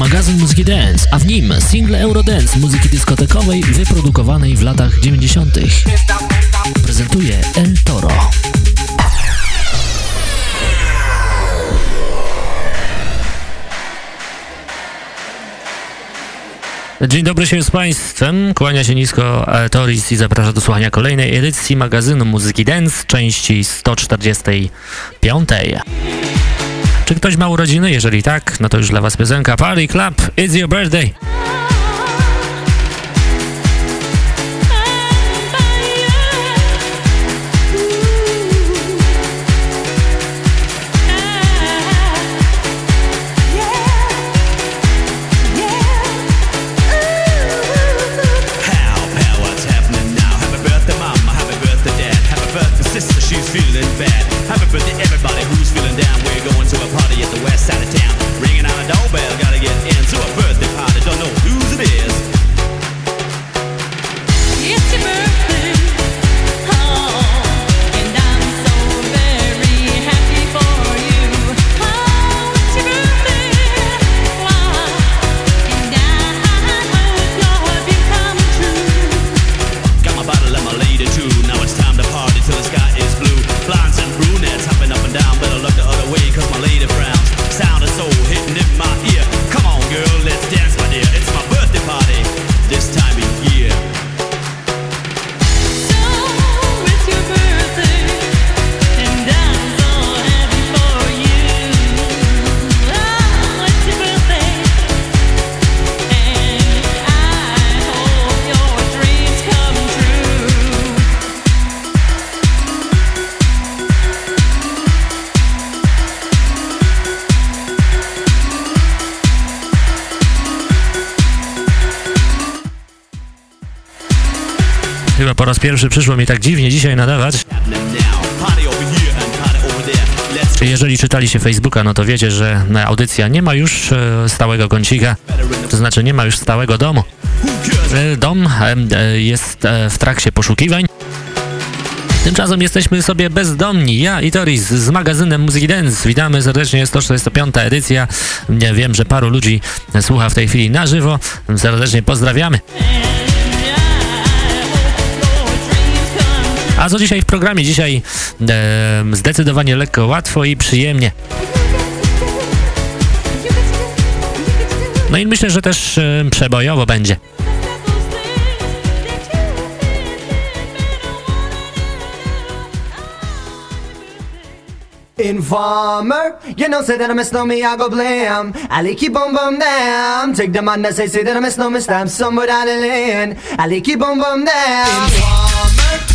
magazyn muzyki dance, a w nim single Eurodance muzyki dyskotekowej wyprodukowanej w latach 90. Prezentuje El Toro. Dzień dobry się z Państwem, kłania się nisko Toris i zaprasza do słuchania kolejnej edycji magazynu Muzyki Dance, części 145. Czy ktoś ma urodziny? Jeżeli tak, no to już dla Was piosenka Party Club, It's Your Birthday. Pierwszy przyszło mi tak dziwnie dzisiaj nadawać. Jeżeli czytaliście Facebooka, no to wiecie, że audycja nie ma już e, stałego kącika, to znaczy nie ma już stałego domu. E, dom e, jest w trakcie poszukiwań. Tymczasem jesteśmy sobie bezdomni. Ja i Toris z magazynem Muzyki Dance. Witamy serdecznie, 145. edycja. Wiem, że paru ludzi słucha w tej chwili na żywo. Serdecznie pozdrawiamy. A co dzisiaj w programie? Dzisiaj e, zdecydowanie lekko, łatwo i przyjemnie. No i myślę, że też e, przebojowo będzie. Informer, you know, say that I miss no me, I go blame. I keep on bum down. Take the man that say, say that I miss no me, stamp somewhere down the lane. I keep on bum down. Informer.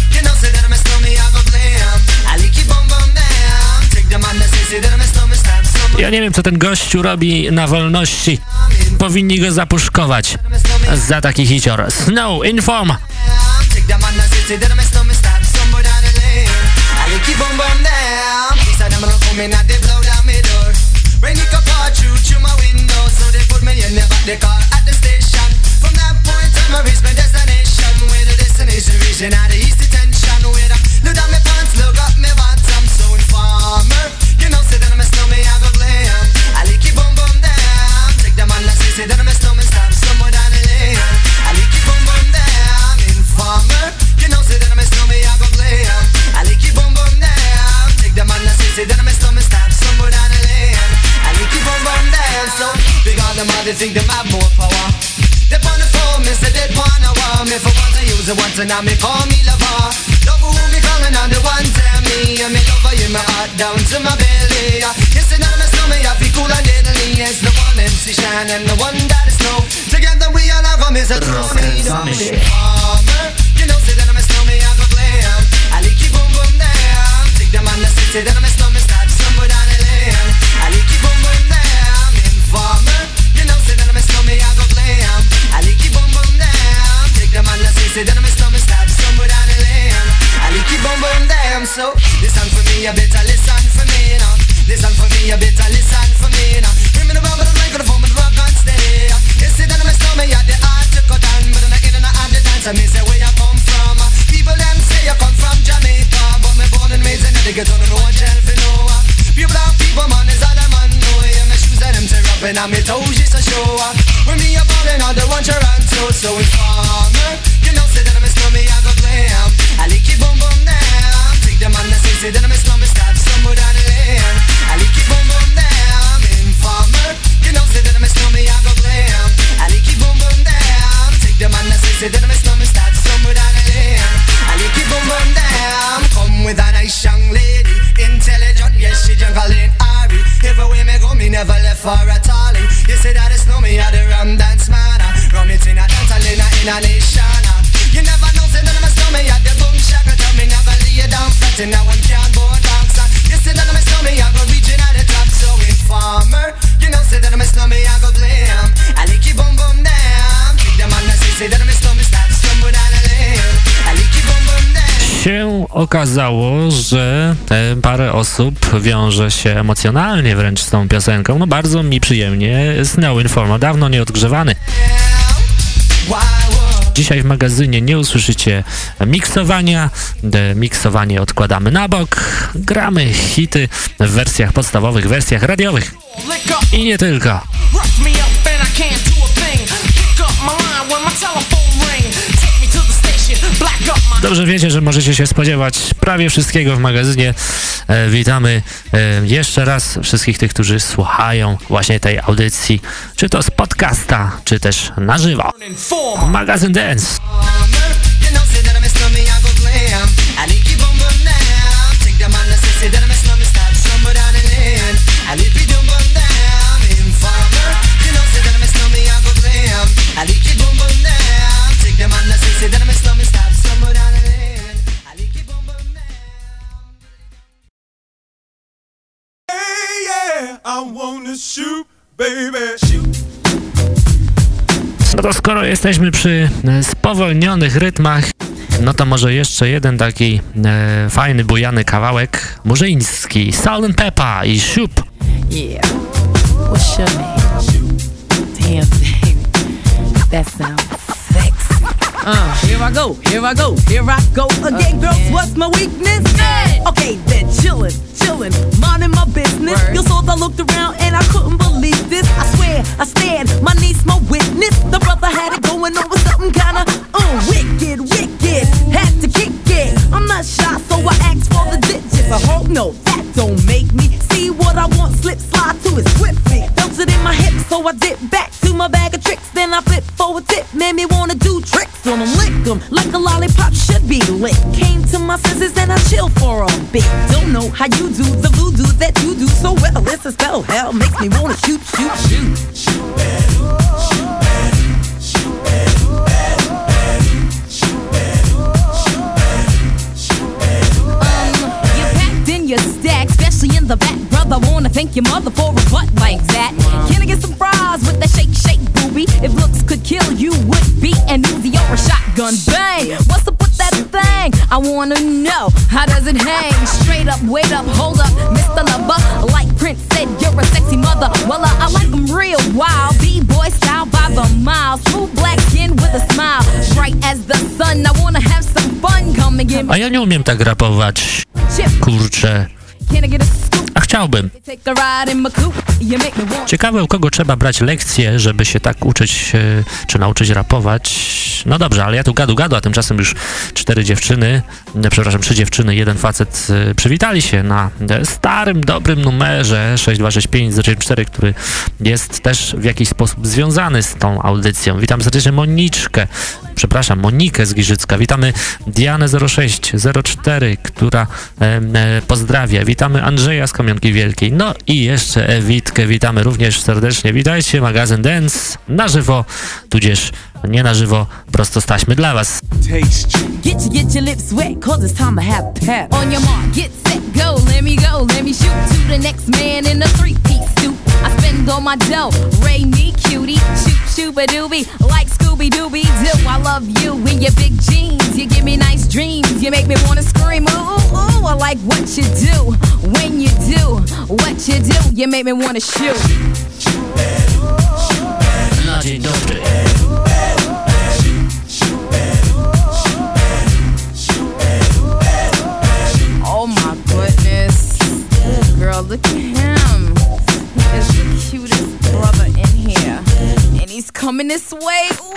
Ja nie wiem, co ten gościu robi na wolności. Powinni go zapuszkować za taki hicior. Snow, inform! I use it once and me call me lover. Love who me calling on the one tell me. And me lover in my heart down to my belly. And now me snow me I feel cool and deadly. It's the one MC Shine and the one that is snow. Together we all have a a me Farmer, you know say that I'm a snow me I go glam. I like you boom boom down Take the man that say, say that I'm a snow me Start somewhere down the lane. I like you boom boom down Informer, you know say that I'm a snow me I go glam. I like you boom boom down Take the man that say, say that I'm a and so. Listen for me, you better listen for me now Listen for me, you better listen for me now Bring me the rubber, the microphone, the rock and stay You see that I'm a stomach, yeah, the hard to cut down But I'm not in and I out the dance, I me say where you come from uh. People them say you come from Jamaica But me born and raised in the ghetto, no uh. one shall fi know Pure black people, man, is all a man know Yeah, my shoes and them tear up and I'm me toes just to show up When me a ballin', all the one Toronto, so informer. You know, say that I'm a stomach, I go glam um. I lick your boom boom now. Take the man that say say that I'm a snowman, stop somewhere down the lane. I lick it boom boom down. Informer, you know say that I'm a snowman, I go glam. I lick it boom boom down. Take the man that say say that I'm a snowman, stop somewhere down the lane. I lick it boom boom down. Come with a nice young lady, intelligent, yes she jungle in Ari. Everywhere me go, me never left for a tally. You say that it's no me, I the rum dance man. Rum it in a dance, I in a, in a nation. You never know, say that I'm a snowman, I the boom shaka. Down flat, and now I'm can't board bounce. You say that I'm a snowman, I go reaching at the top, so informer. You know, say that I'm a snowman, I go blame. I lick it boom boom down. Kick them on the say, say that I'm a snowman, stop stumble down the lane. I lick it boom boom down. się okazało, że te parę osób wiąże się emocjonalnie wręcz z tą piosenką. No bardzo mi przyjemnie Snow Informa, dawno nieodgrzewany. Dzisiaj w magazynie nie usłyszycie miksowania, miksowanie odkładamy na bok, gramy hity w wersjach podstawowych, wersjach radiowych i nie tylko. Dobrze wiecie, że możecie się spodziewać prawie wszystkiego w magazynie. E, witamy e, jeszcze raz wszystkich tych, którzy słuchają właśnie tej audycji, czy to z podcasta, czy też na żywo. Magazyn Dance. No to skoro jesteśmy przy e, spowolnionych rytmach, no to może jeszcze jeden taki e, fajny, bujany kawałek murzyński, Salt and Pepper i Shoop. Yeah, what's your name? Damn baby, that sounds. Uh, here I go, here I go, here I go again, girls. What's my weakness? Okay, then chillin', chillin', minding my business. You saw I looked around and I couldn't believe this. I swear, I stand, my niece, my witness. The brother had it going on with something kinda uh, wicked, wicked. Had to kick it. I'm not shy, so I asked for the digits. I hope no, that don't make me see what I want. Slip, slide to it swiftly. Felt it in my hips, so I dip back to my bag of tricks. Then I flip for a tip, made me wanna on them, lick them like a lollipop should be lit. Came to my senses and I chill for a bit. Don't know how you do the voodoo that you do so well. It's a spell, hell makes me wanna shoot, shoot, shoot. shoot, shoot, shoot your stack, especially in the back, brother. Wanna thank your mother for a butt like that. Can I get some fries with that shake, shake, booby? If looks could kill, you would be an Uzi shotgun. Bang! What's up with that thing? I wanna know how does it hang? Straight up, wait up, hold up, Mr. Lover. Like Prince said, you're a sexy mother. Well, uh, I like them real wild, b-boy style by the mile. Smooth black skin with a smile, bright as the sun. I wanna have some fun. Come and give me. A ja nie umiem tak rapować. Kurczę. A chciałbym. Ciekawe, u kogo trzeba brać lekcje, żeby się tak uczyć, e, czy nauczyć rapować. No dobrze, ale ja tu gadu gadu, a tymczasem już cztery dziewczyny, przepraszam, trzy dziewczyny, jeden facet e, przywitali się na e, starym, dobrym numerze 6265 który jest też w jakiś sposób związany z tą audycją. Witam serdecznie Moniczkę, przepraszam, Monikę z Giżycka. Witamy Dianę 0604, która e, pozdrawia. Witamy Andrzeja z Kamionki Wielkiej. No i jeszcze Ewitkę witamy również serdecznie. Witajcie, magazyn Dance na żywo, tudzież nie na żywo, prosto staśmy dla was. Get I spend all my dough, Ray me cutie, shoot, shoot a doobie, like Scooby Dooby Doo. I love you in your big jeans, you give me nice dreams, you make me wanna scream, ooh, ooh. I like what you do, when you do, what you do, you make me wanna shoot. Dobry. Oh my goodness. Girl, look at him. He is the cutest brother coming this way. Ooh.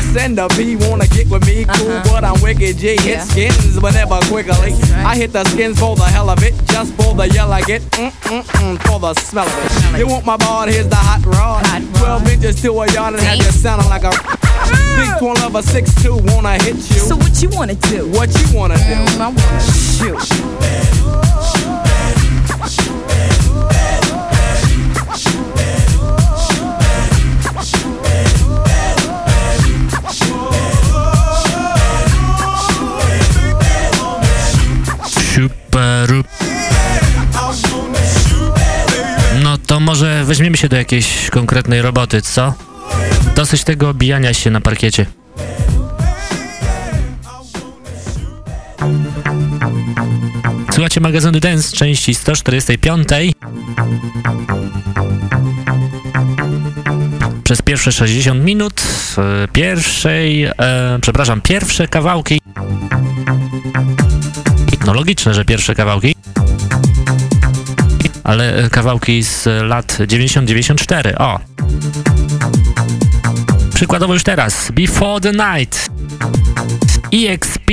S and the B wanna get with me, cool, uh-huh. but I'm wicked G. Hit skins, but never quickly. Right. I hit the skins for the hell of it, just for the yell I get, mm mm mm, for the smell of it. Smell you want my ball? Here's the hot rod. Hot rod. Twelve inches to a yard and have you sounding like a big twin lover, six two. Wanna hit you? So what you wanna do? What you wanna do? Mm, I wanna shoot. No to może weźmiemy się do jakiejś konkretnej roboty, co? Dosyć tego obijania się na parkiecie. Słuchacie magazynu Dance części 145. Przez pierwsze 60 minut pierwszej, e, przepraszam, pierwsze kawałki. No logiczne, że pierwsze kawałki. Ale kawałki z lat 90-94. O! Przykładowo już teraz. Before the Night. EXP.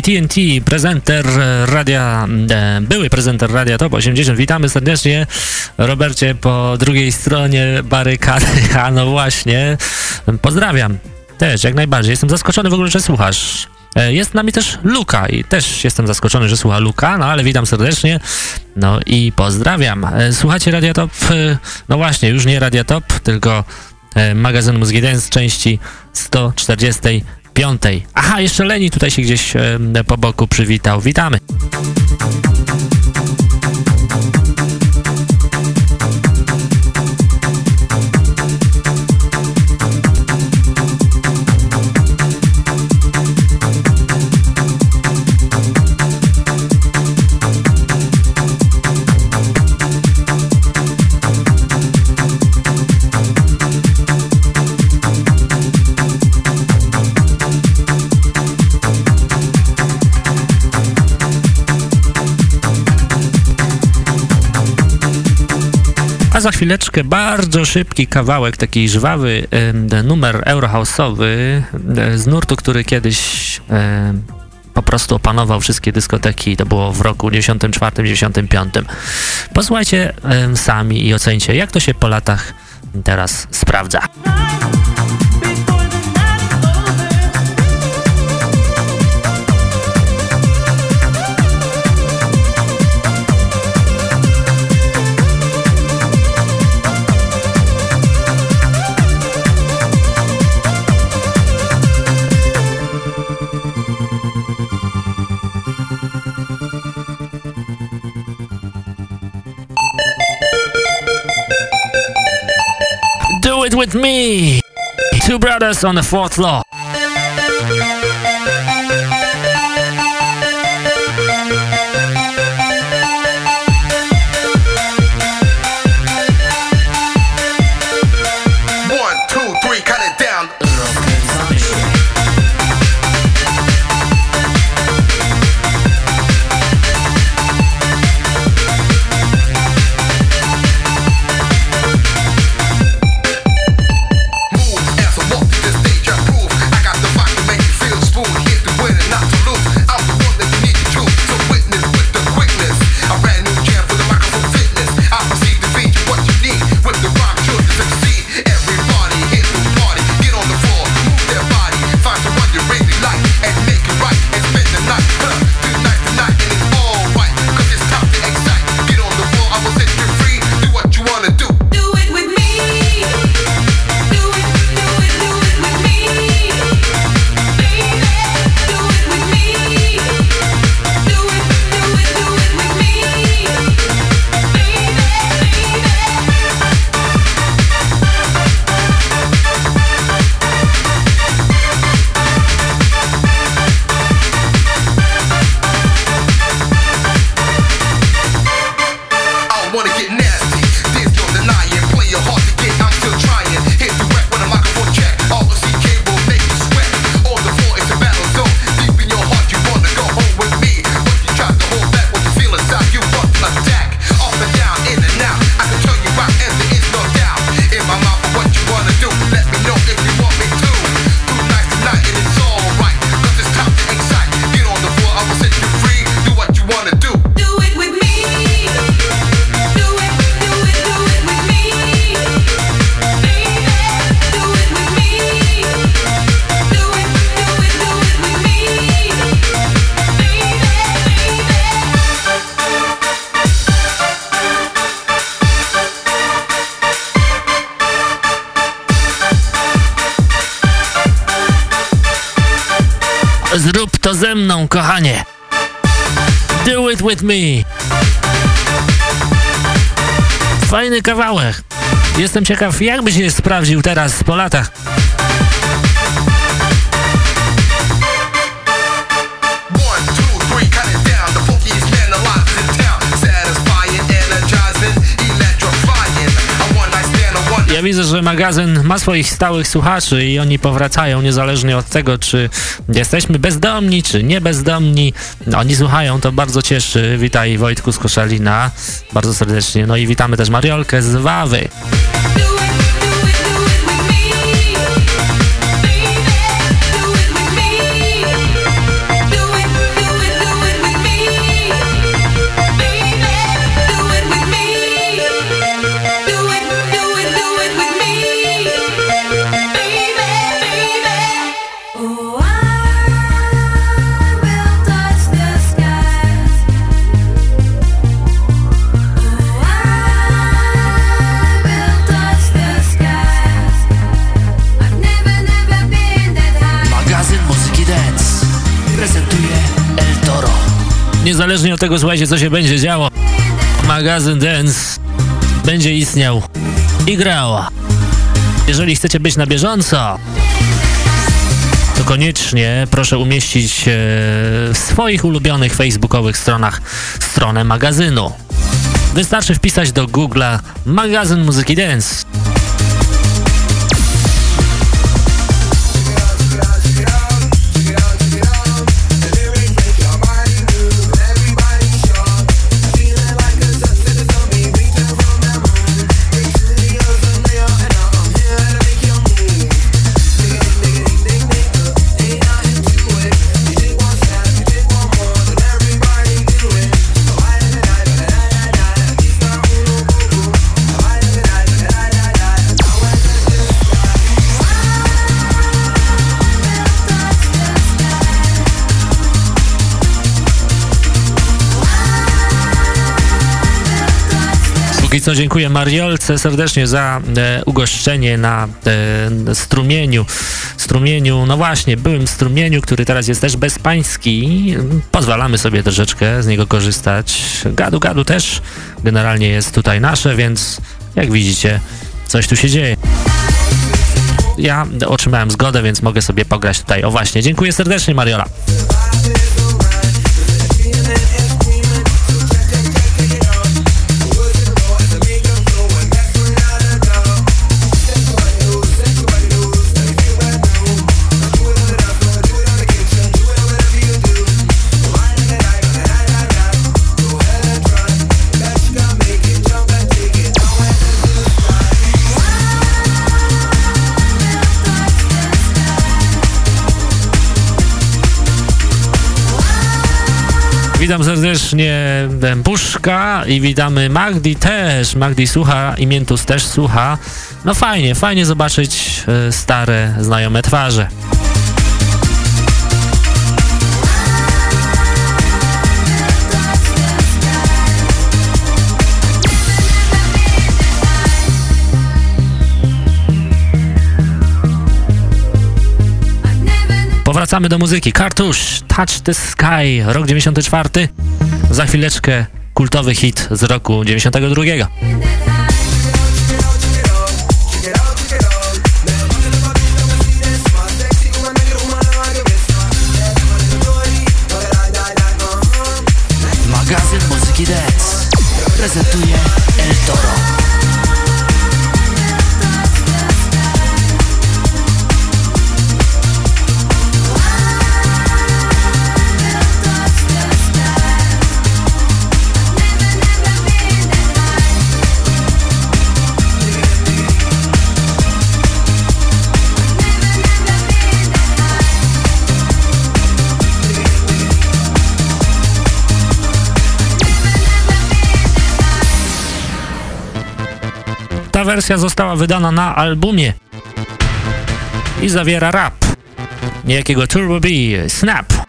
TNT, prezenter radia, e, były prezenter radia Top 80. Witamy serdecznie, Robercie, po drugiej stronie barykady. A no właśnie, pozdrawiam. Też, jak najbardziej. Jestem zaskoczony w ogóle, że słuchasz. E, jest z nami też Luka i też jestem zaskoczony, że słucha Luka, no ale witam serdecznie, no i pozdrawiam. E, słuchacie Radia Top, no właśnie, już nie Radia Top, tylko magazyn Mózgi Dance części 140 piątej. Aha, jeszcze Leni tutaj się gdzieś po boku przywitał. Witamy. Za chwileczkę bardzo szybki kawałek, taki żwawy numer eurohouse'owy z nurtu, który kiedyś po prostu opanował wszystkie dyskoteki, to było w roku 94-95. Posłuchajcie sami i ocencie, jak to się po latach teraz sprawdza. Me. Two Brothers on the Fourth Law. Jestem ciekaw, jak by się sprawdził teraz po latach. Ja widzę, że magazyn ma swoich stałych słuchaczy i oni powracają niezależnie od tego, czy jesteśmy bezdomni, czy nie bezdomni. Oni słuchają, to bardzo cieszy. Witaj Wojtku z Koszalina, bardzo serdecznie. No i witamy też Mariolkę z Wawy. Niezależnie od tego, słuchajcie, co się będzie działo, magazyn Dance będzie istniał i grała. Jeżeli chcecie być na bieżąco, to koniecznie proszę umieścić e, w swoich ulubionych facebookowych stronach stronę magazynu. Wystarczy wpisać do Google'a magazyn muzyki dance Póki co dziękuję Mariolce serdecznie za e, ugoszczenie na e, strumieniu. Strumieniu, no właśnie, byłym strumieniu, który teraz jest też bezpański. Pozwalamy sobie troszeczkę z niego korzystać. Gadu, gadu też generalnie jest tutaj nasze, więc jak widzicie, coś tu się dzieje. Ja otrzymałem zgodę, więc mogę sobie pograć tutaj. O właśnie, dziękuję serdecznie Mariola. Witam serdecznie Buszka i witamy Magdi też. Magdi słucha i Miętus też słucha. No fajnie, fajnie zobaczyć e, stare, znajome twarze. Powracamy do muzyki. Kartusz, Touch the Sky, rok 94. Za chwileczkę kultowy hit z roku 92. Magazyn Muzyki Dance prezentuje Ta wersja została wydana na albumie i zawiera rap niejakiego Turbo B, Snap.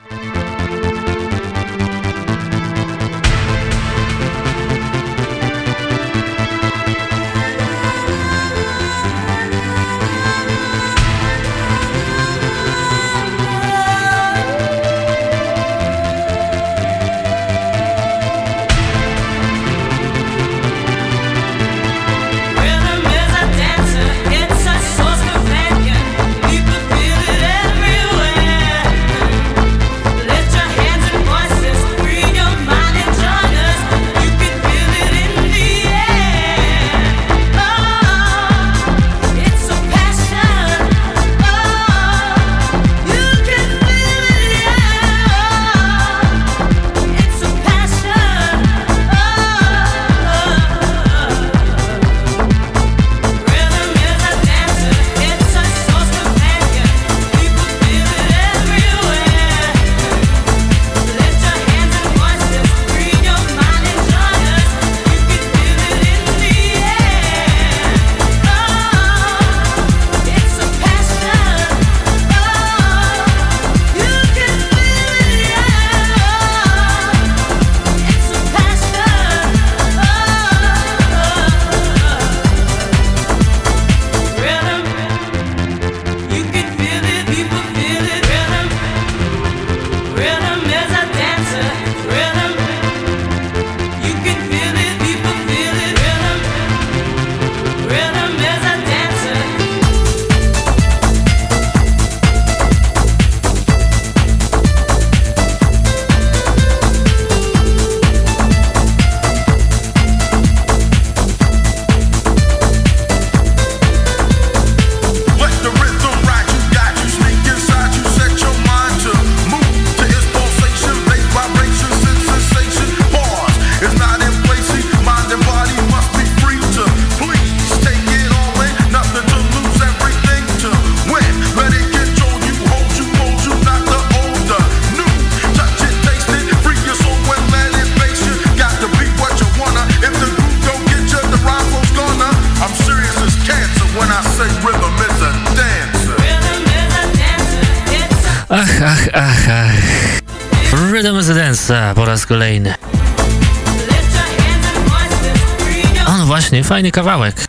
fajny kawałek,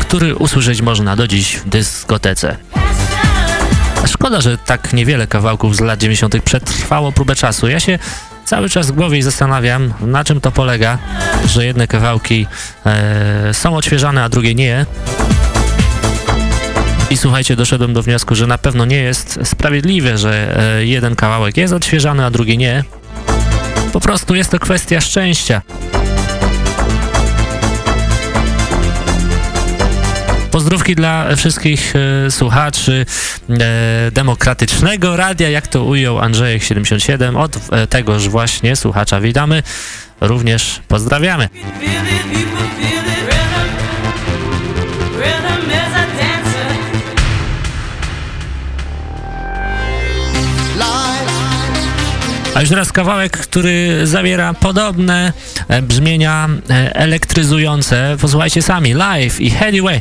który usłyszeć można do dziś w dyskotece. Szkoda, że tak niewiele kawałków z lat 90. przetrwało próbę czasu. Ja się cały czas w głowie zastanawiam, na czym to polega, że jedne kawałki e, są odświeżane, a drugie nie. I słuchajcie, doszedłem do wniosku, że na pewno nie jest sprawiedliwe, że e, jeden kawałek jest odświeżany, a drugi nie. Po prostu jest to kwestia szczęścia. Pozdrówki dla wszystkich e, słuchaczy e, demokratycznego radia, jak to ujął Andrzejek77. Od e, tegoż właśnie słuchacza witamy. Również pozdrawiamy. A już teraz kawałek, który zawiera podobne e, brzmienia e, elektryzujące. Posłuchajcie sami. Live i Headway.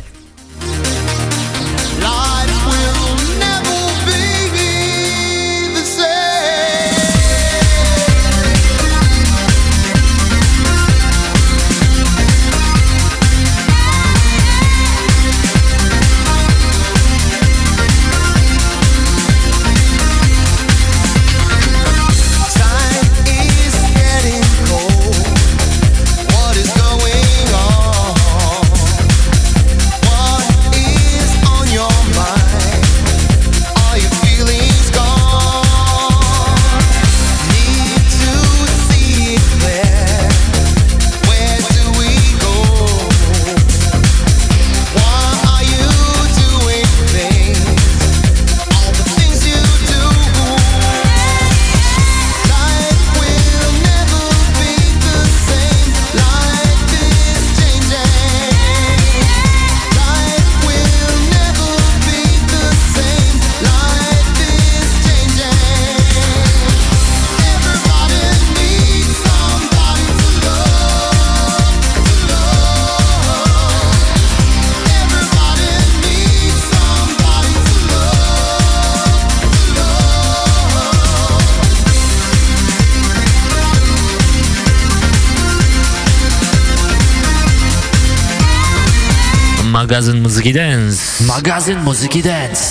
Magazyn Muzyki Dance Magazyn muzyki dance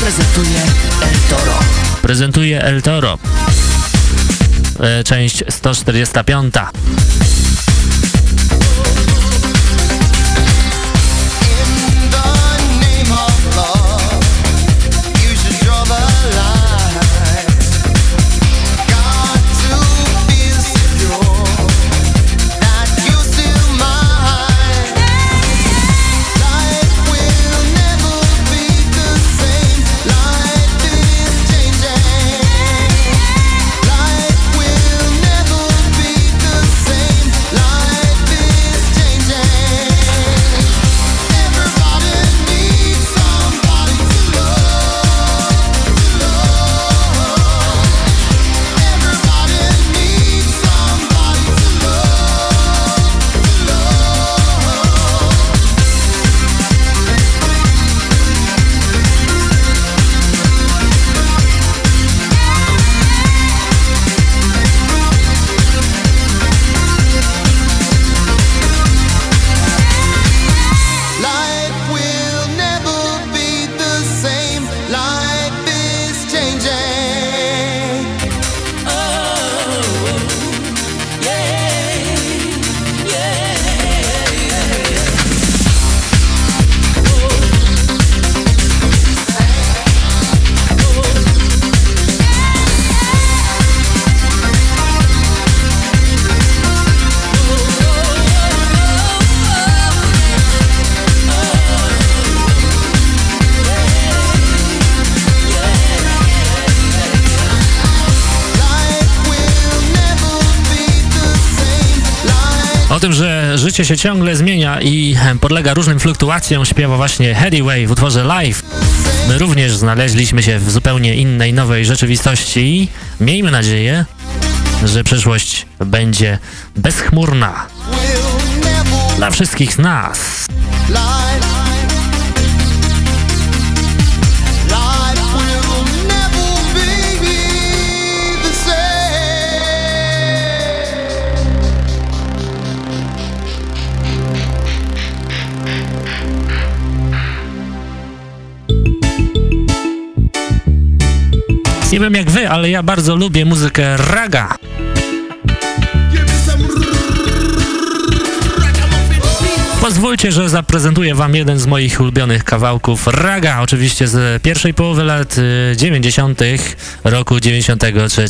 prezentuje El Toro. prezentuje El Toro. E, Część 145. życie się ciągle zmienia i podlega różnym fluktuacjom, śpiewa właśnie Headway w utworze Live. My również znaleźliśmy się w zupełnie innej, nowej rzeczywistości. Miejmy nadzieję, że przyszłość będzie bezchmurna dla wszystkich nas. Nie wiem jak wy, ale ja bardzo lubię muzykę raga. Pozwólcie, że zaprezentuję wam jeden z moich ulubionych kawałków raga, oczywiście z pierwszej połowy lat y, 90. roku 93.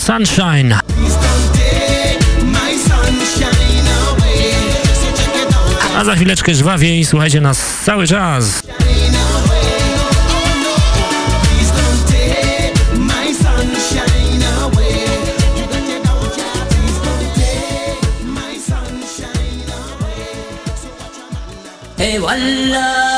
Sunshine. A za chwileczkę żwawiej, słuchajcie nas cały czas. Hey, wallah.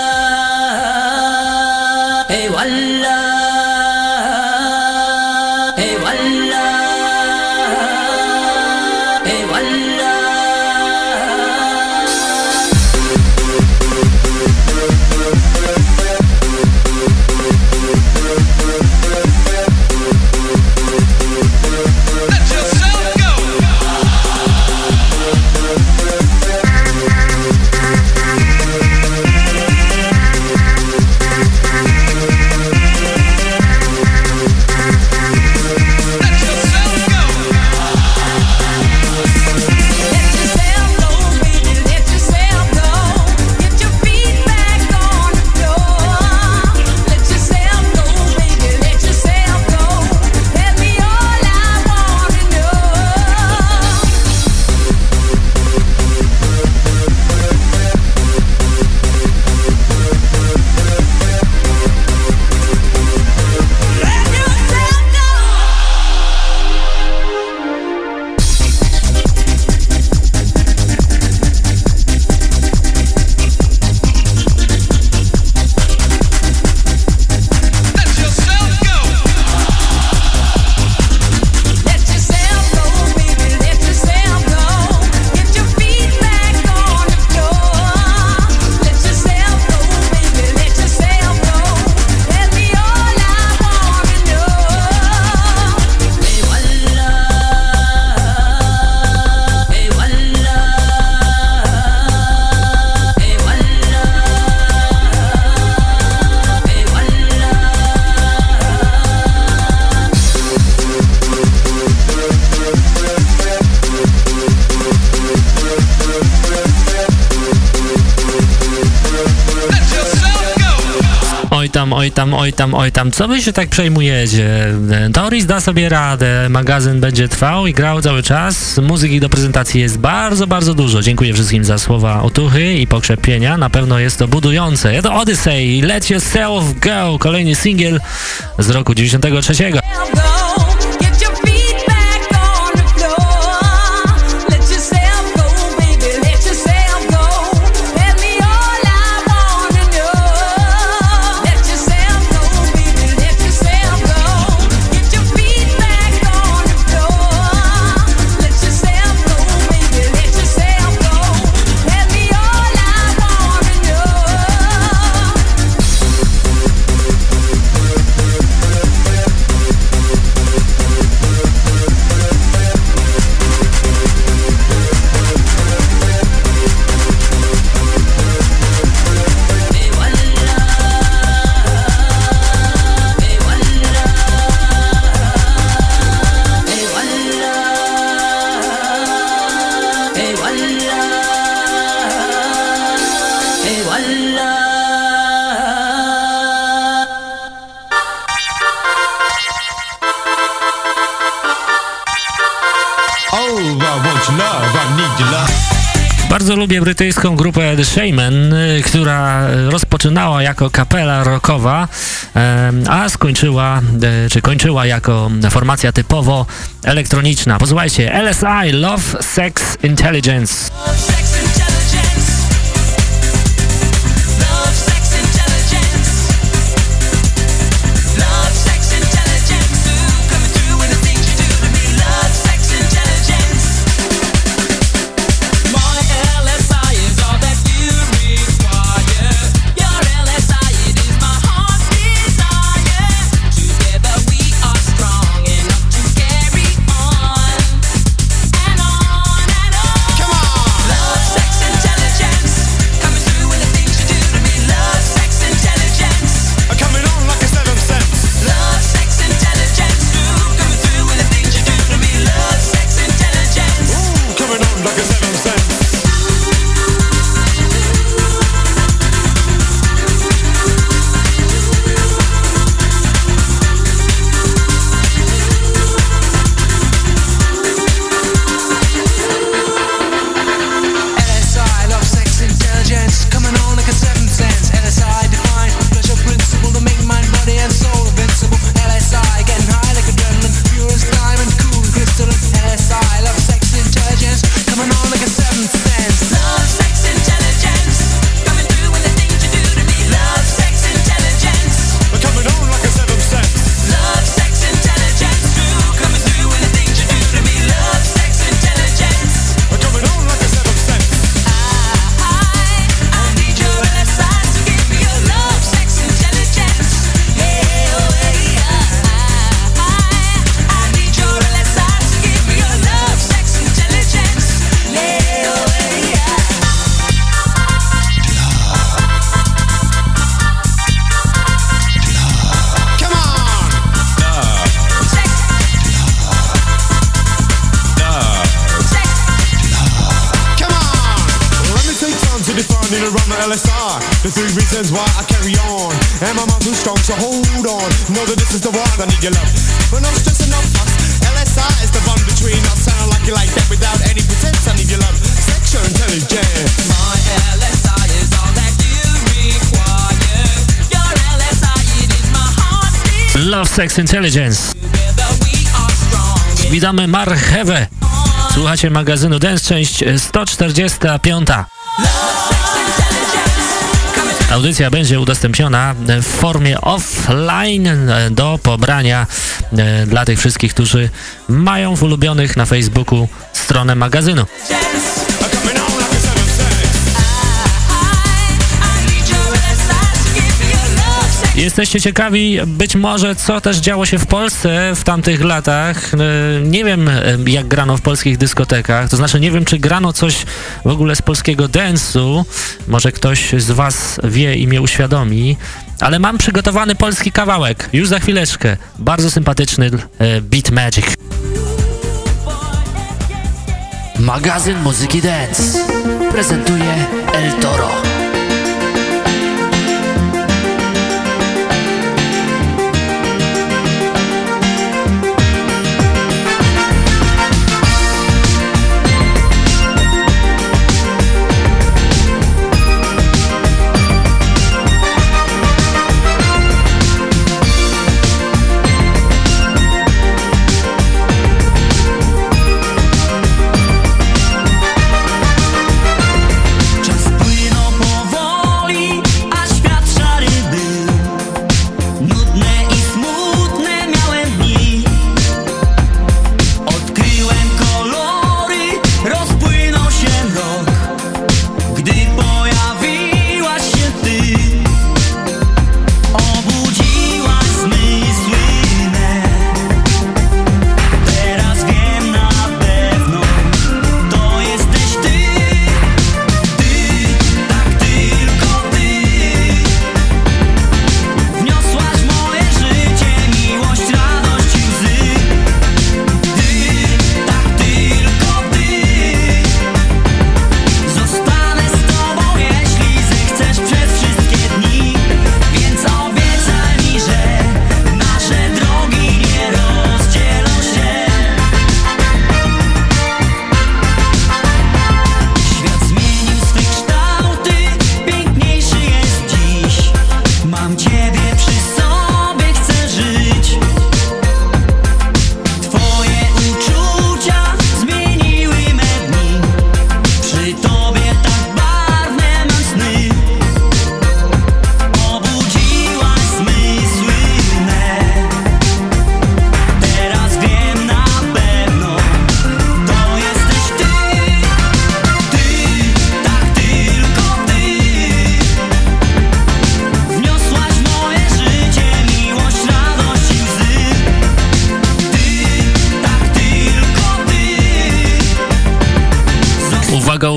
oj tam, oj tam, co wy się tak przejmujecie? Doris da sobie radę, magazyn będzie trwał i grał cały czas, muzyki do prezentacji jest bardzo, bardzo dużo. Dziękuję wszystkim za słowa otuchy i pokrzepienia, na pewno jest to budujące. Ja to Odyssey, Let Yourself Go, kolejny singiel z roku 93. brytyjską grupę The Shaman, y, która rozpoczynała jako kapela rockowa, a skończyła, y, czy kończyła jako formacja typowo elektroniczna. Pozwólcie, LSI Love, Sex, Intelligence. Love, Sex, Intelligence. Witamy marchewę. Słuchacie magazynu Dance, część 145. Audycja będzie udostępniona w formie offline do pobrania e, dla tych wszystkich, którzy mają w ulubionych na Facebooku stronę magazynu. Jesteście ciekawi być może, co też działo się w Polsce w tamtych latach. E, nie wiem, e, jak grano w polskich dyskotekach, to znaczy nie wiem, czy grano coś w ogóle z polskiego dance'u. Może ktoś z Was wie i mnie uświadomi. Ale mam przygotowany polski kawałek, już za chwileczkę. Bardzo sympatyczny e, Beat Magic. Magazyn Muzyki Dance prezentuje El Toro.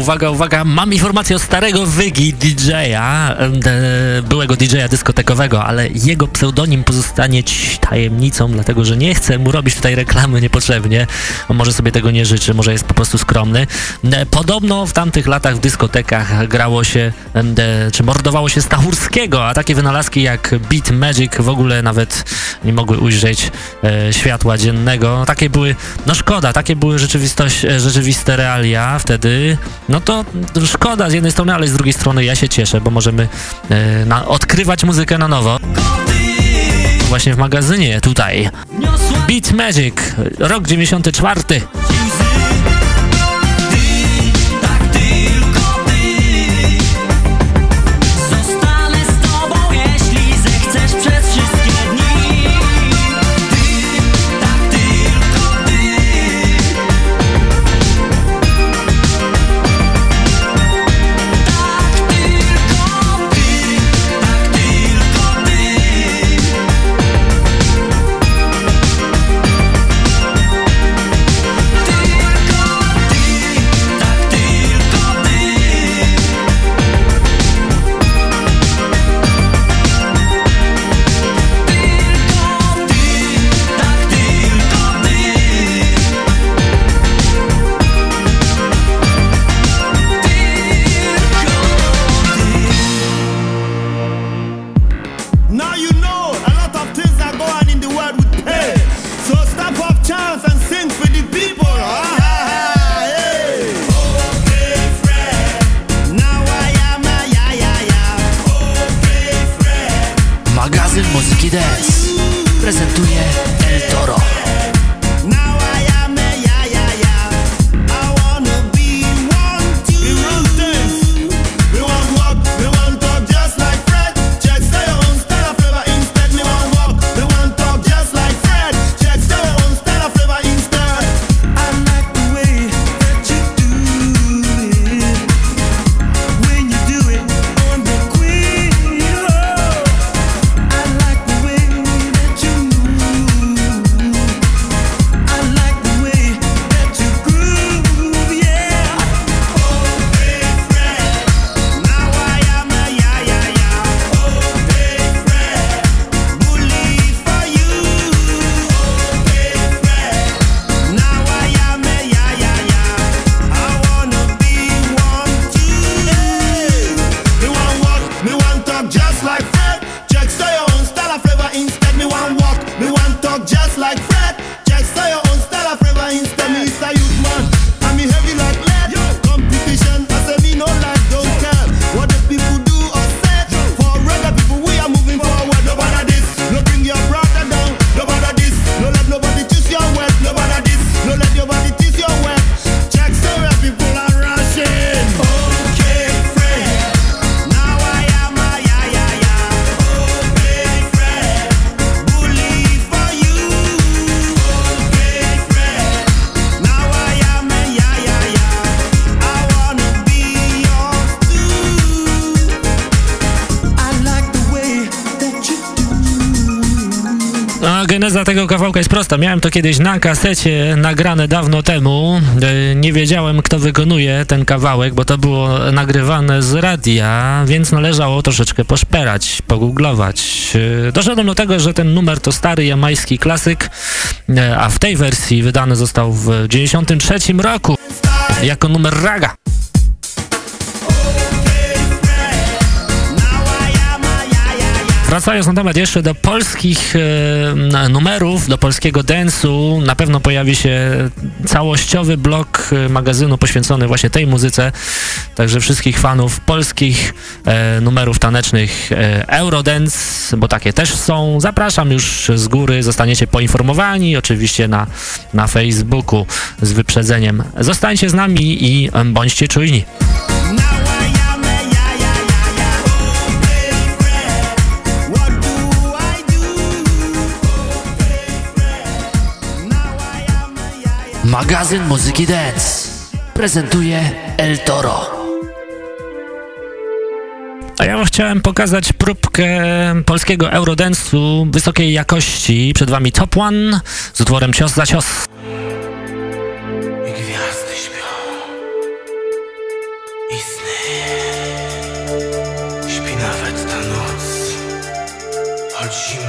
Uwaga, uwaga, mam informację o starego Wygi DJ-a, e, byłego DJ-a dyskotekowego, ale jego pseudonim pozostanie tajemnicą, dlatego że nie chcę mu robić tutaj reklamy niepotrzebnie, może sobie tego nie życzy, może jest po prostu skromny. E, Podobno w tamtych latach w dyskotekach grało się, e, czy mordowało się Stachurskiego, a takie wynalazki jak Beat Magic w ogóle nawet nie mogły ujrzeć światła dziennego. No, takie były, no szkoda, takie były rzeczywistość, rzeczywiste realia wtedy. No to szkoda z jednej strony, ale z drugiej strony ja się cieszę, bo możemy e, na, odkrywać muzykę na nowo. Właśnie w magazynie tutaj. Beat Magic, rok 94. prosta. Miałem to kiedyś na kasecie nagrane dawno temu. E, Nie wiedziałem, kto wykonuje ten kawałek, bo to było nagrywane z radia, więc należało troszeczkę poszperać, pogooglować. E, Doszedłem do tego, że ten numer to stary jamański klasyk, e, a w tej wersji wydany został w 93 roku jako numer raga. Wracając na temat jeszcze do polskich e, numerów, do polskiego dance'u, na pewno pojawi się całościowy blok e, magazynu poświęcony właśnie tej muzyce. Także wszystkich fanów polskich e, numerów tanecznych e, Eurodance, bo takie też są. Zapraszam już z góry, zostaniecie poinformowani, oczywiście na, na Facebooku z wyprzedzeniem. Zostańcie z nami i bądźcie czujni. Magazyn Muzyki Dance prezentuje El Toro. A ja chciałem pokazać próbkę polskiego Eurodensu wysokiej jakości. Przed wami Top One z utworem Cios za Cios. Chodź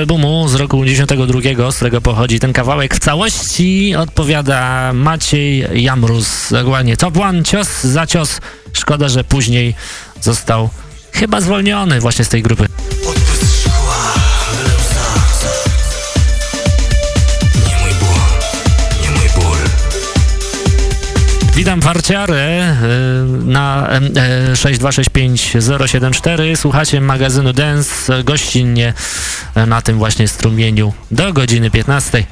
albumu z roku 92, z którego pochodzi ten kawałek w całości, odpowiada Maciej Jamrus. Dokładnie top one, cios za cios. Szkoda, że później został chyba zwolniony właśnie z tej grupy. Warciarę y, na y, 6265074. Słuchacie magazynu Dens gościnnie na tym właśnie strumieniu do godziny 15.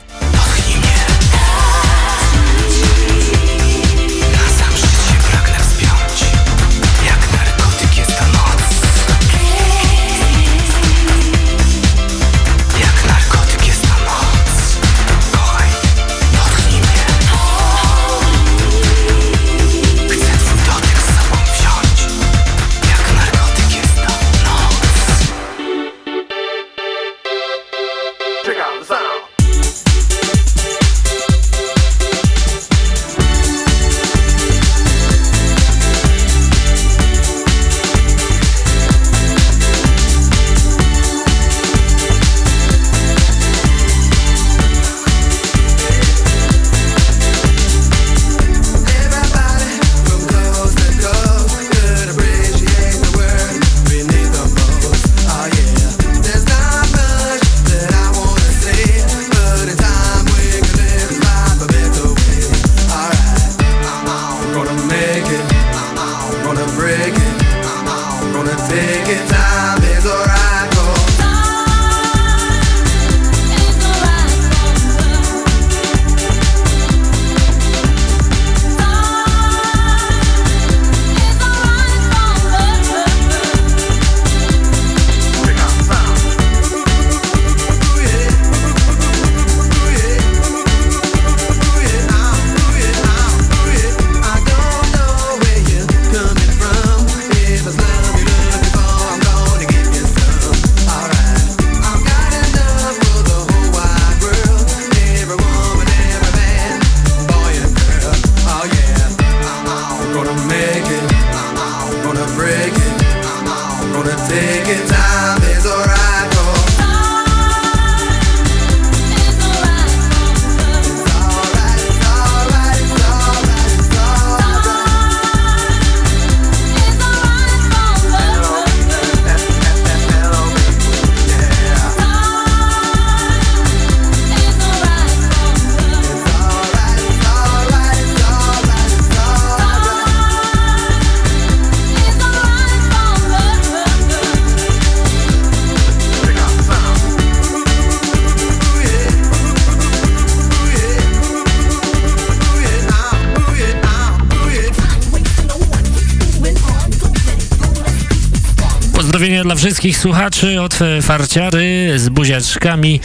słuchaczy od e, Farciary z buziaczkami,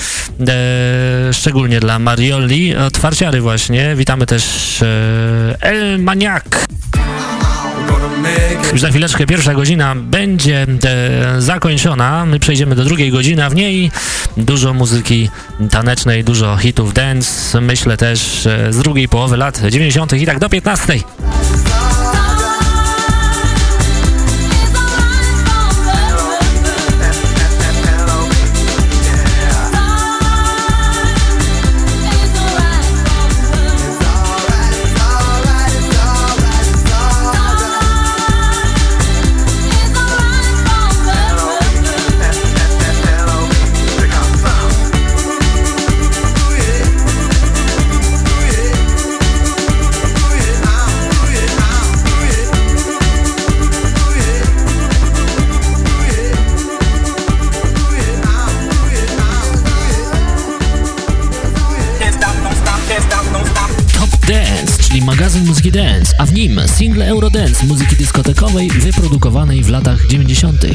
e, szczególnie dla Marioli od Farciary właśnie. Witamy też e, El Maniak. Już za chwileczkę pierwsza godzina będzie e, zakończona. My przejdziemy do drugiej godziny, a w niej dużo muzyki tanecznej, dużo hitów dance. Myślę też e, z drugiej połowy lat 90. i tak do 15. a w nim single Eurodance muzyki dyskotekowej wyprodukowanej w latach 90.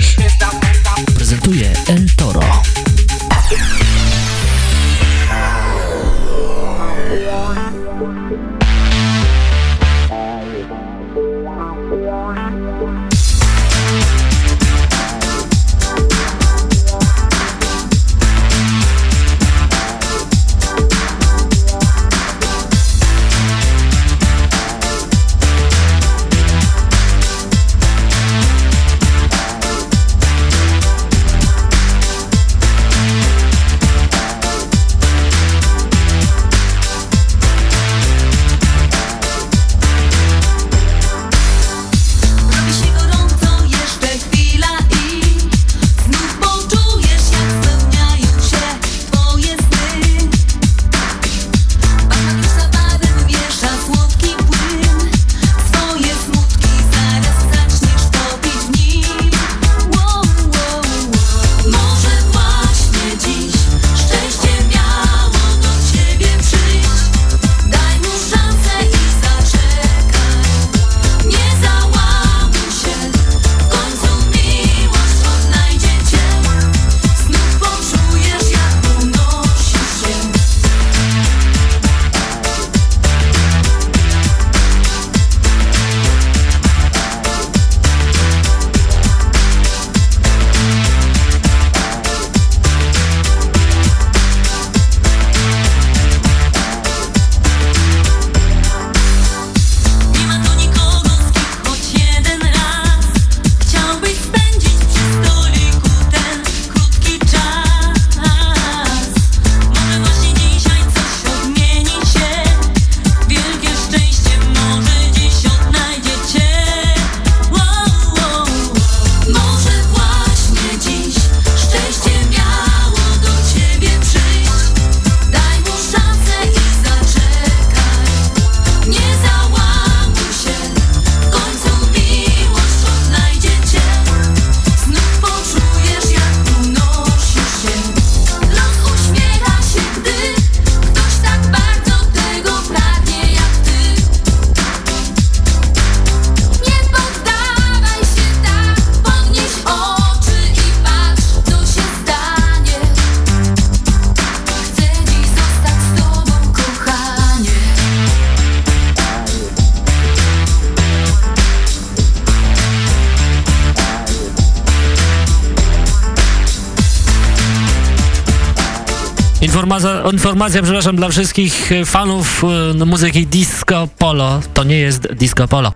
Informacja, przepraszam, dla wszystkich e, fanów e, no, muzyki disco polo. To nie jest disco polo.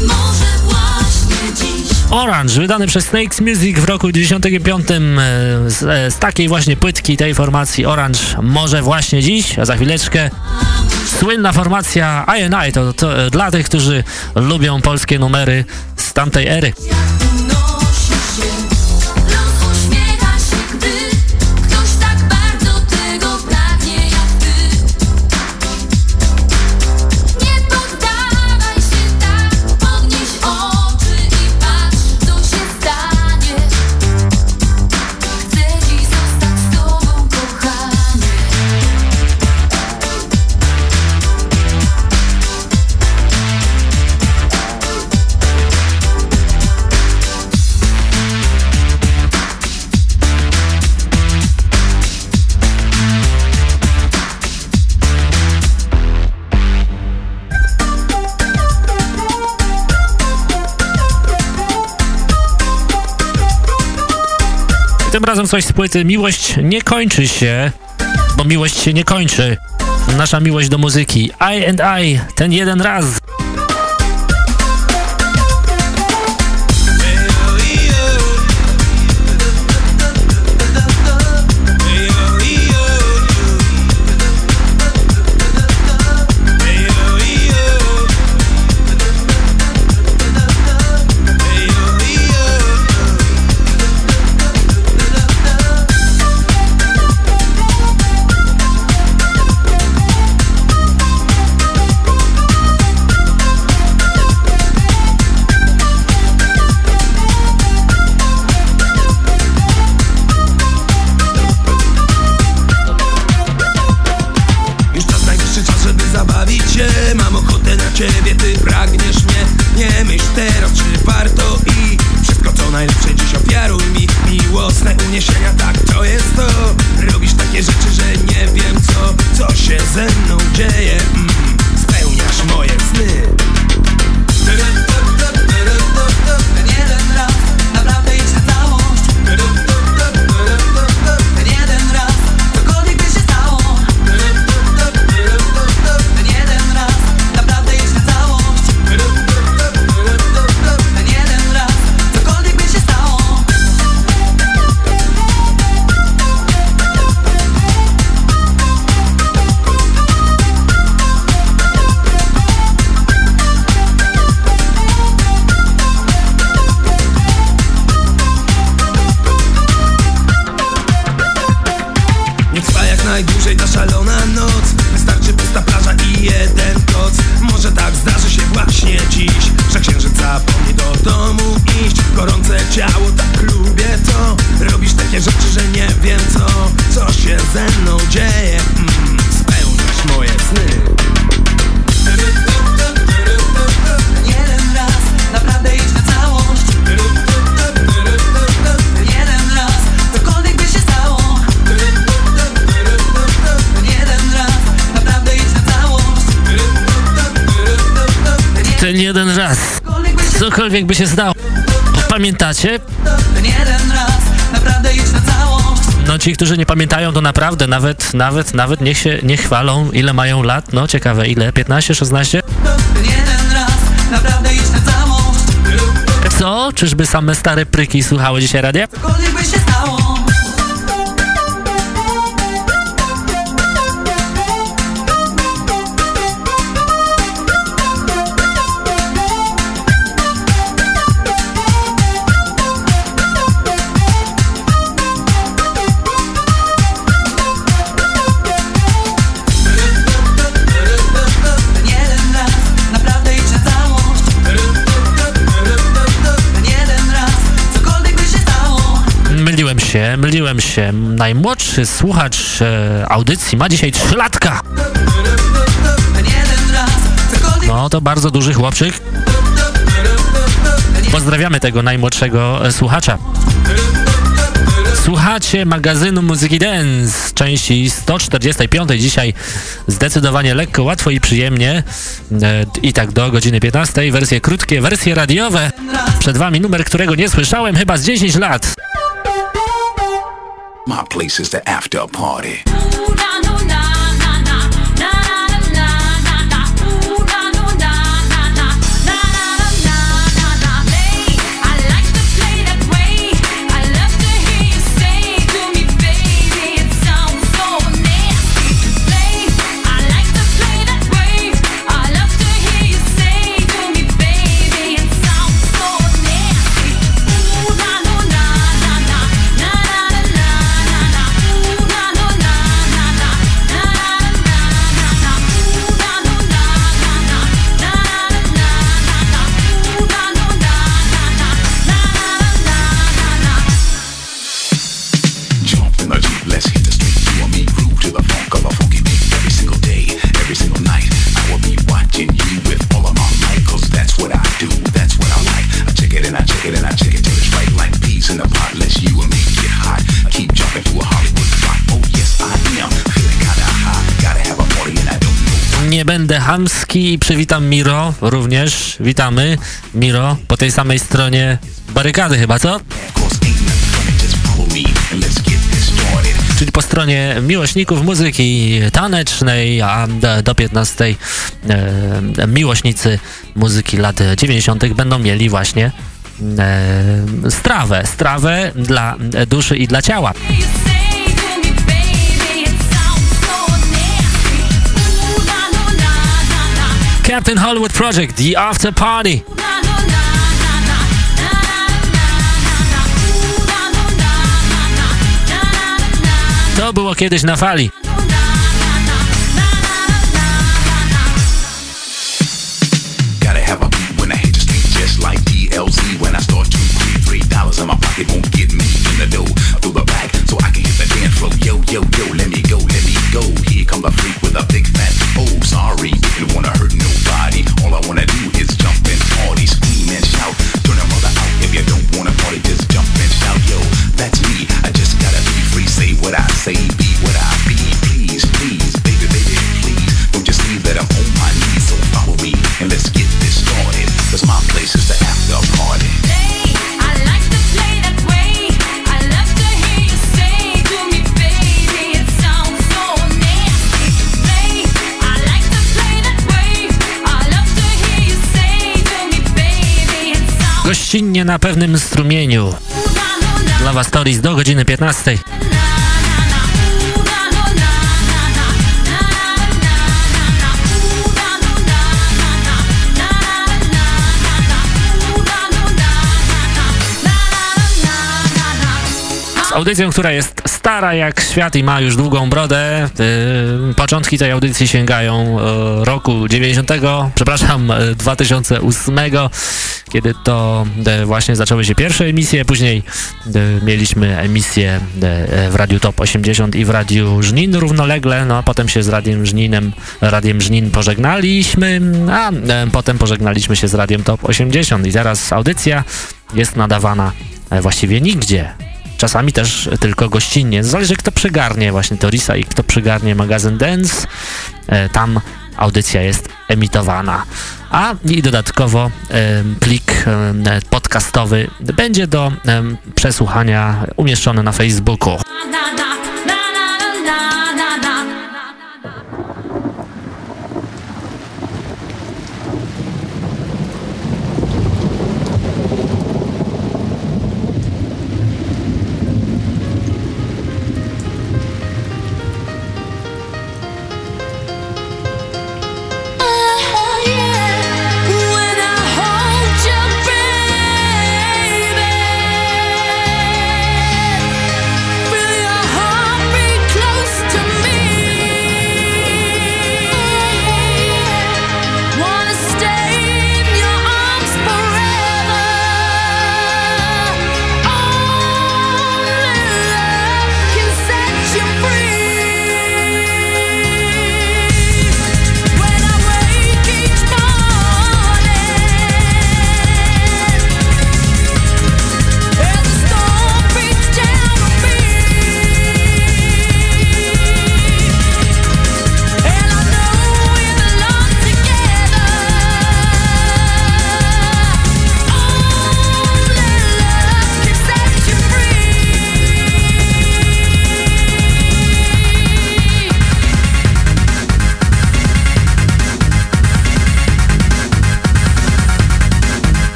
Może właśnie dziś Orange, wydany przez Snakes Music w roku 95 e, z, z takiej właśnie płytki tej formacji Orange może właśnie dziś, a za chwileczkę słynna formacja INI, to, to dla tych, którzy lubią polskie numery z tamtej ery. Tym razem coś z płyty Miłość nie kończy się, bo miłość się nie kończy. Nasza miłość do muzyki. I and I, ten jeden raz. Znaczy, ci, którzy nie pamiętają, to naprawdę nawet, nawet, nawet niech się nie chwalą, ile mają lat, no ciekawe, ile? 15, 16? Co? Czyżby same stare pryki słuchały dzisiaj radia? Cokolwiek by się stało się, myliłem się. Najmłodszy słuchacz e, audycji ma dzisiaj 3 latka. No to bardzo duży chłopczyk. Pozdrawiamy tego najmłodszego e, słuchacza. Słuchacie magazynu Muzyki Dance części 145. Dzisiaj zdecydowanie lekko, łatwo i przyjemnie. E, I tak do godziny 15. Wersje krótkie, wersje radiowe. Przed wami numer, którego nie słyszałem chyba z 10 lat. My place is the after party. Dechamski i przywitam Miro również. Witamy, Miro, po tej samej stronie barykady chyba, co? Czyli po stronie miłośników muzyki tanecznej, a do 15 e, miłośnicy muzyki lat 90. będą mieli właśnie e, strawę, strawę dla duszy i dla ciała. Captain Hollywood Project, The After Party. To było kiedyś na fali. The street, just like DLZ. When I start to creep, three dollars in my pocket won't get me in the dough through the back, so I can hit the dance floor. Yo, yo, yo, let me go, let me go. Here come the freak with a big fat. Oh, sorry, didn't wanna hurt All I wanna do is jump and party, scream and shout. Turn your mother out if you don't wanna party, just jump and shout. Yo, that's me. I just gotta be free. Say what I say, pewnym strumieniu. Lava Stories do godziny 15. Z audycją, która jest stara jak świat i ma już długą brodę. Yy, początki tej audycji sięgają e, roku 90, przepraszam, e, 2008, kiedy to e, właśnie zaczęły się pierwsze emisje, później e, mieliśmy emisje e, w Radiu Top 80 i w Radiu Żnin równolegle, no a potem się z Radiem Żninem, Radiem Żnin pożegnaliśmy, a potem pożegnaliśmy się z Radiem Top 80 i teraz audycja jest nadawana e, właściwie nigdzie. Czasami też tylko gościnnie. Zależy kto przygarnie właśnie Torisa i kto przygarnie magazyn Dance. E, tam audycja jest emitowana. A i dodatkowo plik podcastowy będzie do przesłuchania umieszczony na Facebooku.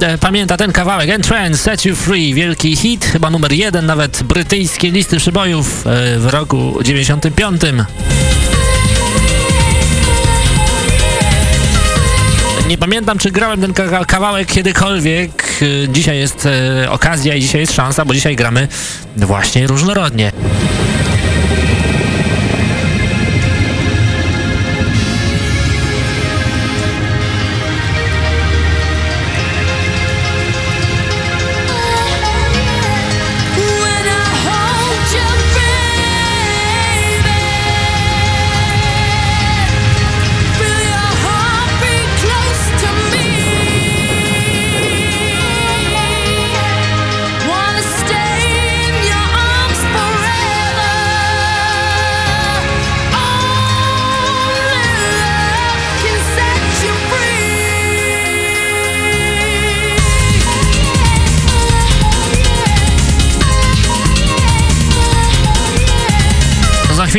E, pamięta ten kawałek. Entrance Set You Free, wielki hit, chyba numer jeden nawet brytyjskiej listy przybojów e, w roku 95. Nie pamiętam, czy grałem ten kawałek kiedykolwiek. E, dzisiaj jest okazja i dzisiaj jest szansa, bo dzisiaj gramy właśnie różnorodnie.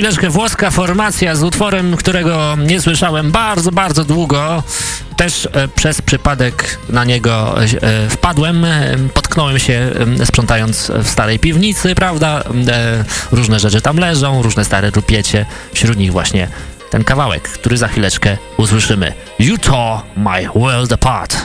chwileczkę włoska formacja z utworem, którego nie słyszałem bardzo, bardzo długo. Też e, przez przypadek na niego e, e, wpadłem, potknąłem się sprzątając w starej piwnicy, prawda? Różne rzeczy tam leżą, różne stare rupiecie, wśród nich właśnie ten kawałek, który za chwileczkę usłyszymy. Utah, My World Apart.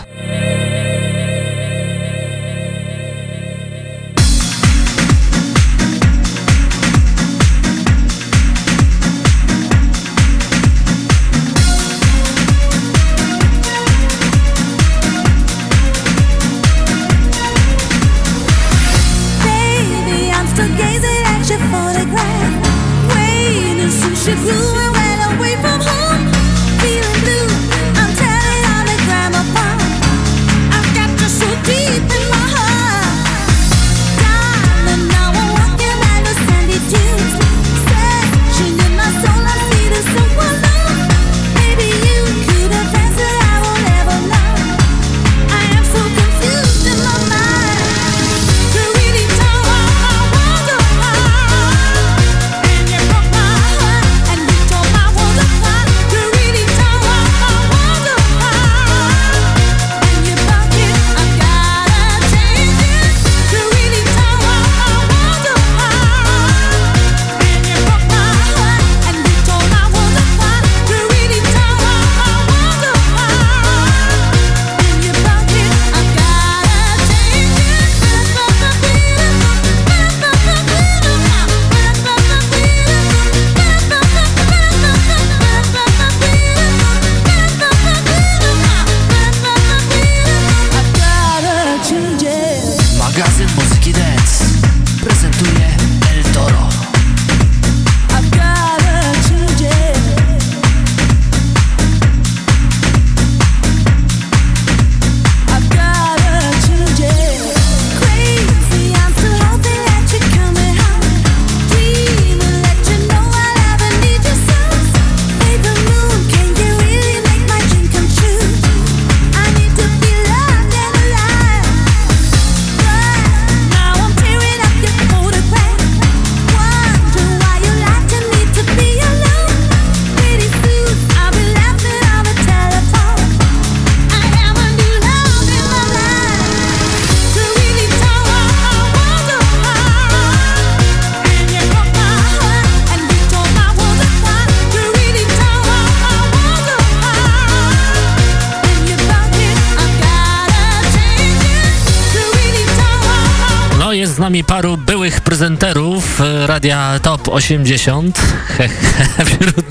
radia Top 80 wśród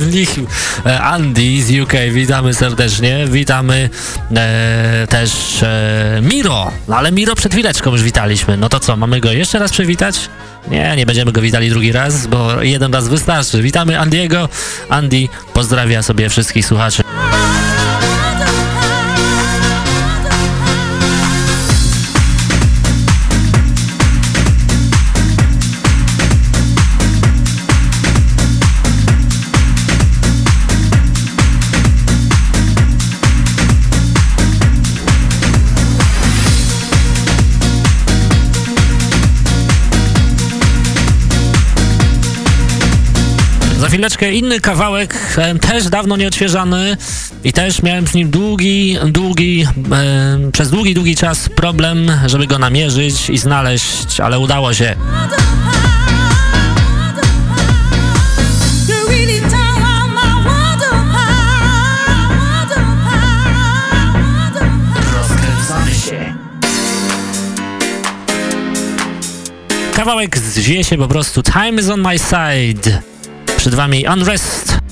e, Andy z UK, witamy serdecznie, witamy e, też e, Miro, no ale Miro przed chwileczką już witaliśmy, no to co, mamy go jeszcze raz przywitać? Nie, nie będziemy go witali drugi raz, bo jeden raz wystarczy. Witamy Andiego, Andy pozdrawia sobie wszystkich słuchaczy. chwileczkę inny kawałek, też dawno nieodświeżany i też miałem z nim długi, długi, e, przez długi, długi czas problem, żeby go namierzyć i znaleźć, ale udało się. kawałek zwie się po prostu Time is on my side. Przed Wami Unrest.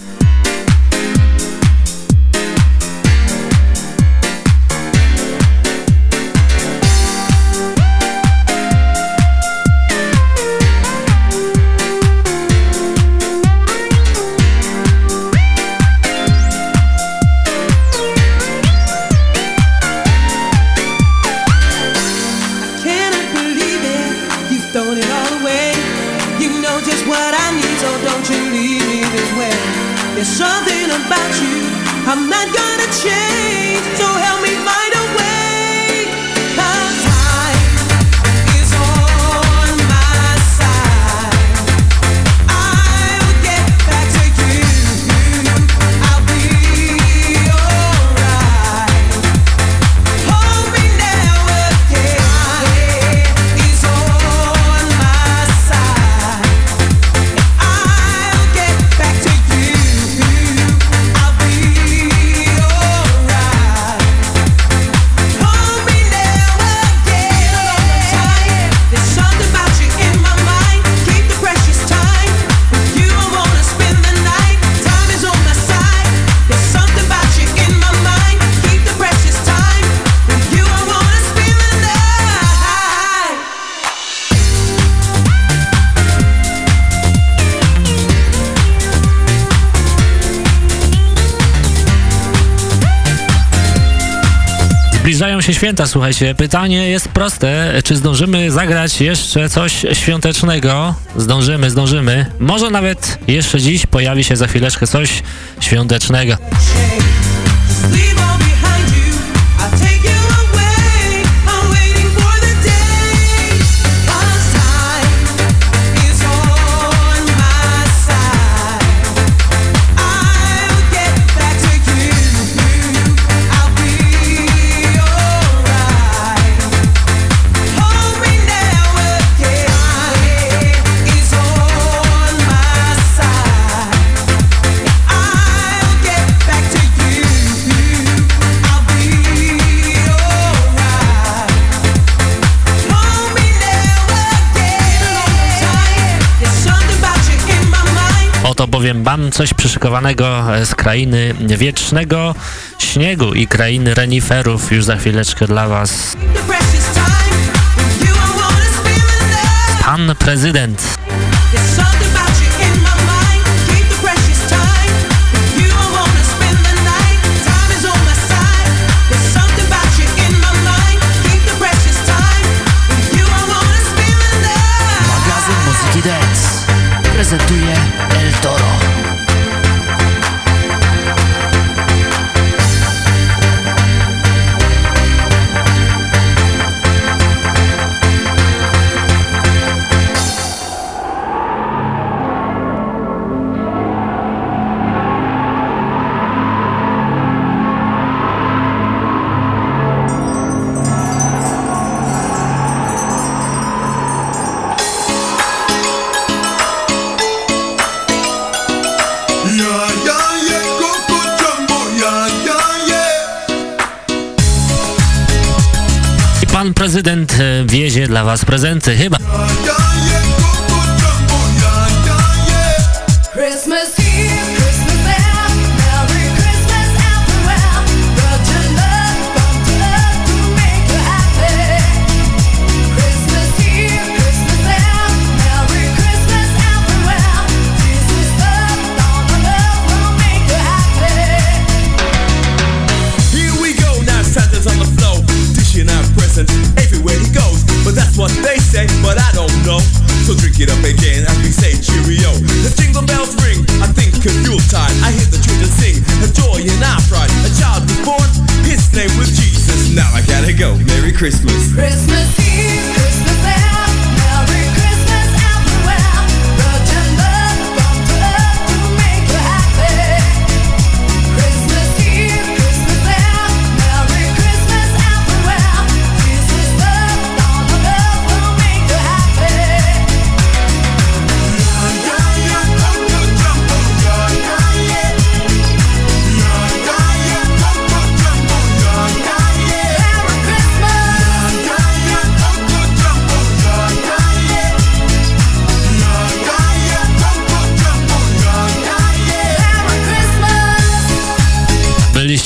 zbliżają się święta, słuchajcie. Pytanie jest proste. Czy zdążymy zagrać jeszcze coś świątecznego? Zdążymy, zdążymy. Może nawet jeszcze dziś pojawi się za chwileczkę coś świątecznego. to bowiem mam coś przyszykowanego e, z krainy wiecznego śniegu i krainy reniferów już za chwileczkę dla Was. Pan prezydent. prezentuje E, wiezie dla Was prezenty, chyba. Christmas.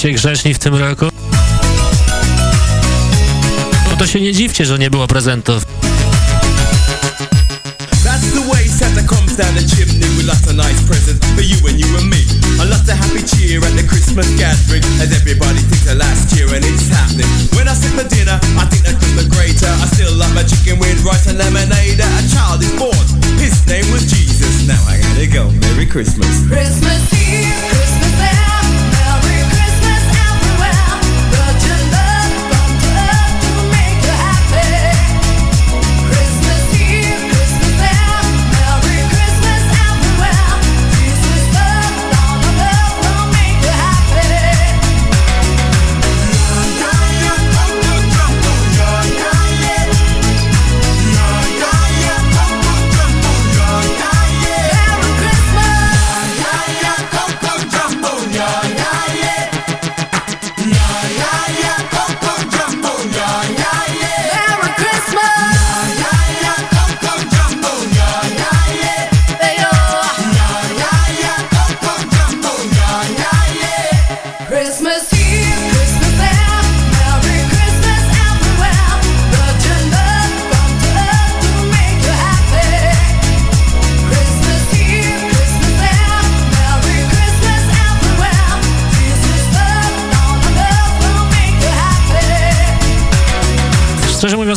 Byliście grzeczni w tym roku? No to się nie dziwcie, że nie było prezentów. That's the way Santa comes down the chimney with lots of nice presents for you and you and me. And lots of happy cheer at the Christmas gathering as everybody thinks of last year and it's happening. When I sit for dinner, I think that Christmas greater. I still love my chicken with rice and lemonade. A child is born, his name was Jesus. Now I gotta go. Merry Christmas. Christmas Eve,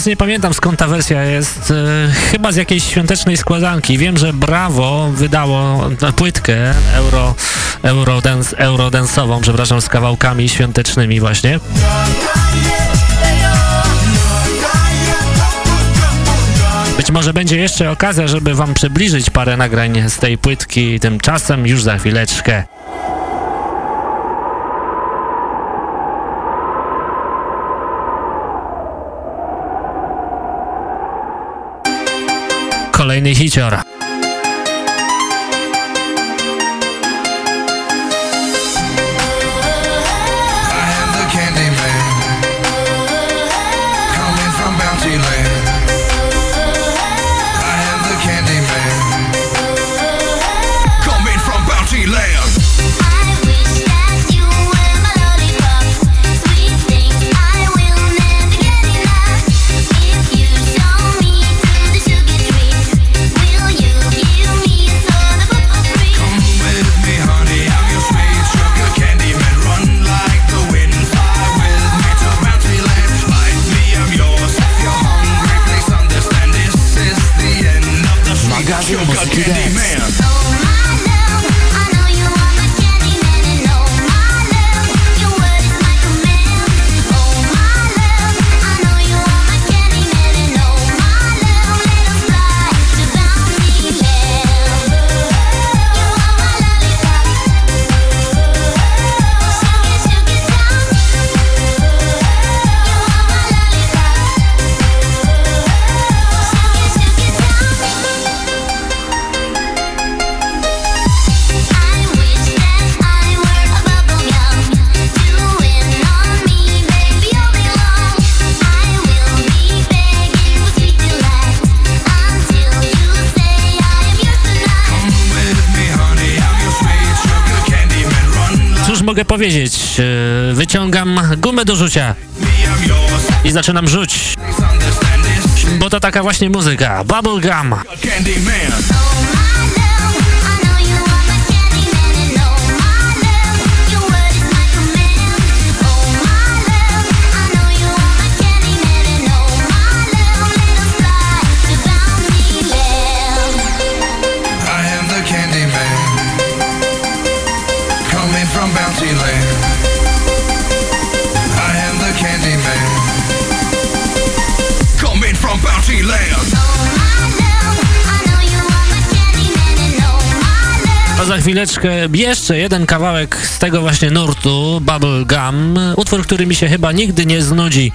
mówiąc nie pamiętam skąd ta wersja jest, e, chyba z jakiejś świątecznej składanki. Wiem, że Bravo wydało płytkę euro, eurodance, eurodance'ową, przepraszam, z kawałkami świątecznymi właśnie. Być może będzie jeszcze okazja, żeby wam przybliżyć parę nagrań z tej płytki, tymczasem już za chwileczkę. Kolejny hicior. Powiedzieć? E, Wyciągam gumę do rzucia i zaczynam rzuć. Bo to taka właśnie muzyka. Bubblegum. Za chwileczkę jeszcze jeden kawałek z tego właśnie nurtu, Bubblegum. Utwór, który mi się chyba nigdy nie znudzi.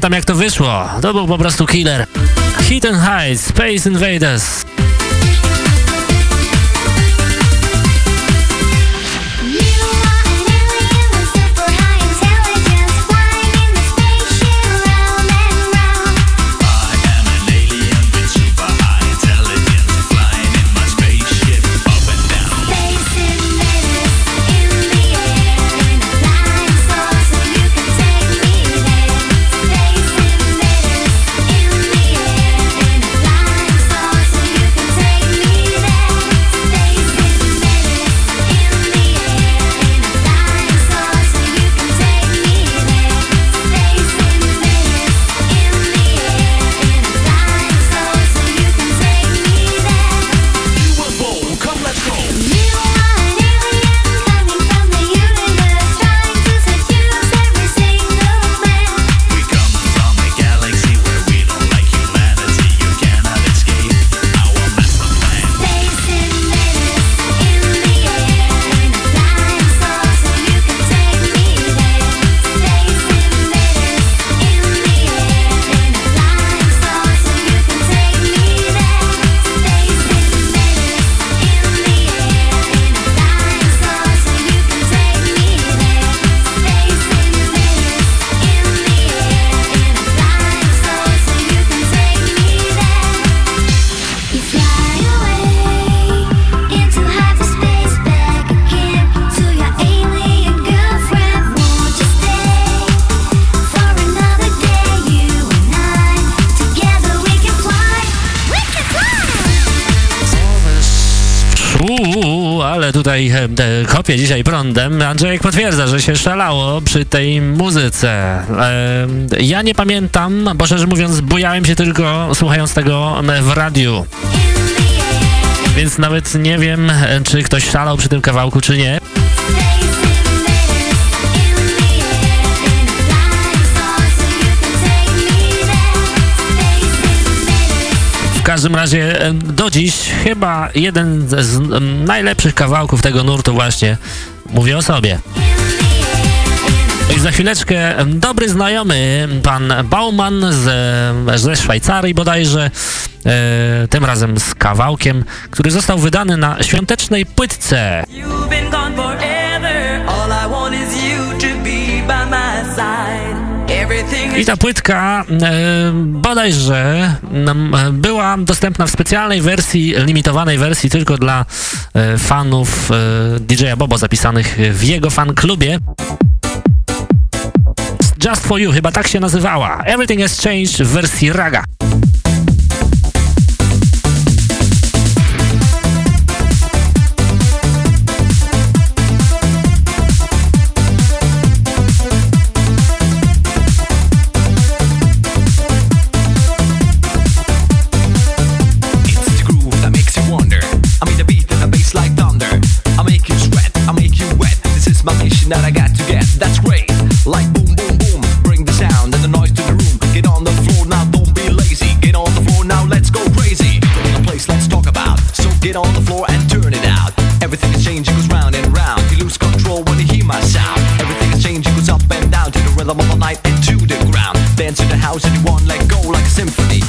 Pamiętam jak to wyszło. To był po prostu killer. And Hide, Space Invaders. Tutaj e, te, kopię dzisiaj prądem. Andrzejek potwierdza, że się szalało przy tej muzyce. E, ja nie pamiętam, bo szczerze mówiąc bujałem się tylko słuchając tego w radiu. Więc nawet nie wiem, e, czy ktoś szalał przy tym kawałku, czy nie. Każdym razie e, do dziś chyba jeden z najlepszych kawałków tego nurtu właśnie mówię o sobie. I za chwileczkę em, dobry znajomy, pan Bauman z, ze Szwajcarii bodajże, e, tym razem z kawałkiem, który został wydany na świątecznej płytce. I ta płytka e, bodajże e, była dostępna w specjalnej wersji, limitowanej wersji tylko dla e, fanów e, DJ-a Bobo zapisanych w jego fan klubie. Just for You, chyba tak się nazywała. Everything has changed w wersji raga. Everything is changing, goes round and round. You lose control when you hear my sound. Everything is changing, goes up and down to the rhythm of the night and to the ground. Dance to the house and you won't let go like a symphony.